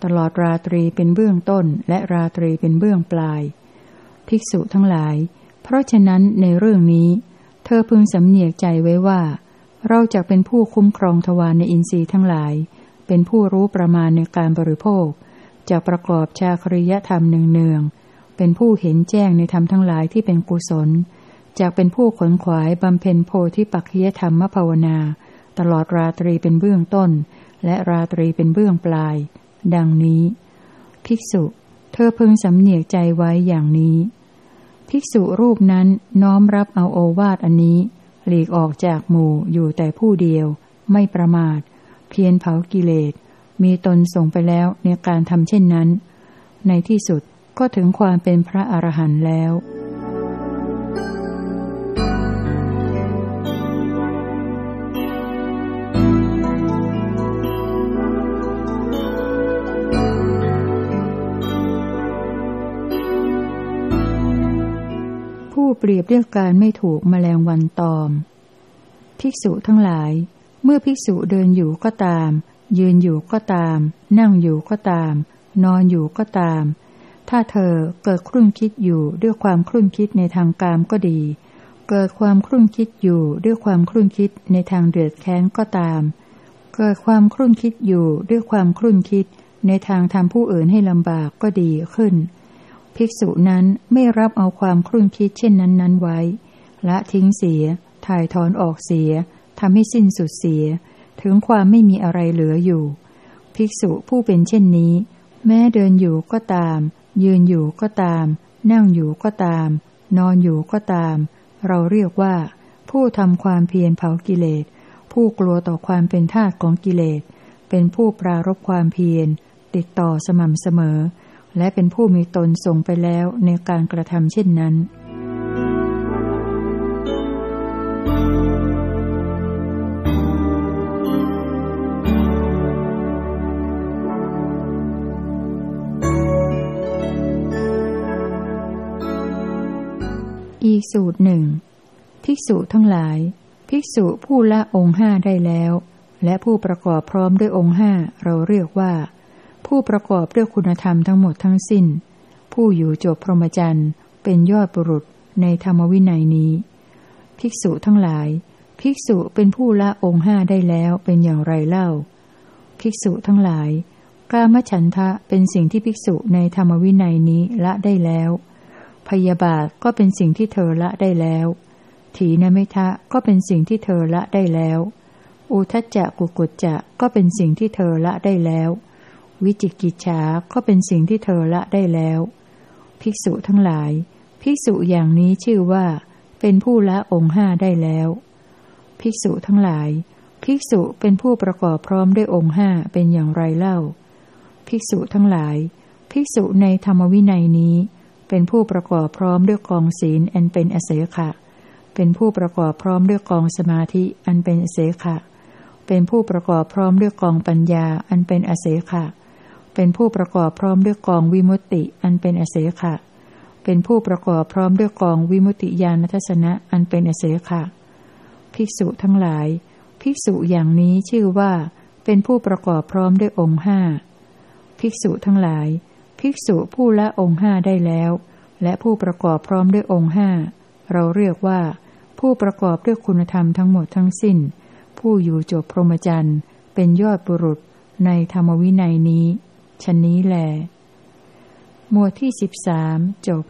ตลอดราตรีเป็นเบื้องต้นและราตรีเป็นเบื้องปลาย ภิกษุทั้งหลาย เพราะฉะนั้นในเรื่องนี้ เธอพึงสำเนียกใจไว้ว่า เราจะเป็นผู้คุ้มครองทวารในอินทรีย์ทั้งหลาย เป็นผู้รู้ประมาณในการบริโภคจะประกอบชาคริยธรรมเนืองๆเป็นผู้เห็นแจ้งในธรรมทั้งหลายที่เป็นกุศล จากเป็นผู้ขนขวายบำเพ็ญโพธิปักขียธรรมภาวนา ตลอดราตรีเป็นเบื้องต้น และราตรีเป็นเบื้องปลาย ดังนี้ ภิกษุ เธอพึงสำเนียกใจไว้อย่างนี้ ภิกษุรูปนั้นน้อมรับเอาโอวาทอันนี้ หลีกออกจากหมู่อยู่แต่ผู้เดียว ไม่ประมาท เพียรเผากิเลส มีตนส่งไปแล้วในการทำเช่นนั้น ในที่สุดก็ถึงความเป็นพระอรหันต์แล้ว เปรียบเรียกการไม่ถูกมแมลงวันตอม ภิกษุทั้งหลาย เมื่อภิกษุเดินอยู่ก็ตาม ยืนอยู่ก็ตาม นั่งอยู่ก็ตาม นอนอยู่ก็ตาม ถ้าเธอเกิดครุ่นคิดอยู่ด้วยความครุ่นคิดในทางกามก็ดี เกิดความครุ่นคิดอยู่ด้วยความครุ่นคิดในทางเดือดแค้นก็ตาม เกิดความครุ่นคิดอยู่ด้วยความครุ่นคิดในทางทำผู้อื่นให้ลำบากก็ดีขึ้น ภิกษุนั้นไม่รับเอาความครุ่นคิดเช่นนั้นนั้นไว้ ละทิ้งเสีย ถ่ายถอนออกเสียทำให้สิ้นสุดเสีย ถึงความไม่มีอะไรเหลืออยู่ ภิกษุผู้เป็นเช่นนี้ แม้เดินอยู่ก็ตาม ยืนอยู่ก็ตาม นั่งอยู่ก็ตาม นอนอยู่ก็ตาม เราเรียกว่า ผู้ทำความเพียรเผากิเลส ผู้กลัวต่อความเป็นทาสของกิเลส เป็นผู้ปรารบความเพียร ติดต่อสม่ำเสมอ และเป็นผู้มีตนส่งไปแล้วในการกระทำเช่นนั้นอีกสูตรหนึ่งภิกษุทั้งหลาย ภิกษุผู้ละองค์ห้าได้แล้ว และผู้ประกอบพร้อมด้วยองค์ห้าเราเรียกว่า ผู้ประกอบด้วยคุณธรรมทั้งหมดทั้งสิ้น ผู้อยู่จบพรหมจรรย์ เป็นยอดบุรุษในธรรมวินัยนี้ ภิกษุทั้งหลาย ภิกษุเป็นผู้ละองค์ห้าได้แล้วเป็นอย่างไรเล่า ภิกษุทั้งหลายกามฉันทะเป็นสิ่งที่ภิกษุในธรรมวินัยนี้ละได้แล้ว พยาบาทก็เป็นสิ่งที่เธอละได้แล้ว ถีนมิทะก็เป็นสิ่งที่เธอละได้แล้ว อุทจจะกุกุจจะก็เป็นสิ่งที่เธอละได้แล้ว วิจิกิจฉาก็เป็นสิ่งที่เธอละได้แล้ว ภิกษุทั้งหลาย ภิกษุอย่างนี้ชื่อว่า เป็นผู้ละองค์ห้าได้แล้ว ภิกษุทั้งหลาย ภิกษุเป็นผู้ประกอบพร้อมด้วยองค์ห้าเป็นอย่างไรเล่า ภิกษุทั้งหลาย ภิกษุในธรรมวินัยนี้ เป็นผู้ประกอบพร้อมด้วยกองศีลอันเป็นอเสขะ เป็นผู้ประกอบพร้อมด้วยกองสมาธิอันเป็นอเสขะเป็นผู้ประกอบพร้อมด้วยกองปัญญาอันเป็นอเสขะ เป็นผู้ประกอบพร้อมด้วยกองวิมุตติอันเป็นอเสขะ เป็นผู้ประกอบพร้อมด้วยกองวิมุตติญาณทัศนะอันเป็นอเสขะ ภิกษุทั้งหลาย ภิกษุอย่างนี้ชื่อว่า เป็นผู้ประกอบพร้อมด้วยองค์ห้า ภิกษุทั้งหลาย ภิกษุผู้ละองค์ห้าได้แล้ว และผู้ประกอบพร้อมด้วยองค์ห้า เราเรียกว่า ผู้ประกอบด้วยคุณธรรมทั้งหมดทั้งสิ้น ผู้อยู่จบพรหมจรรย์ เป็นยอดบุรุษในธรรมวินัยนี้ ชนนี้แหลหมวดที่สิบสามจบ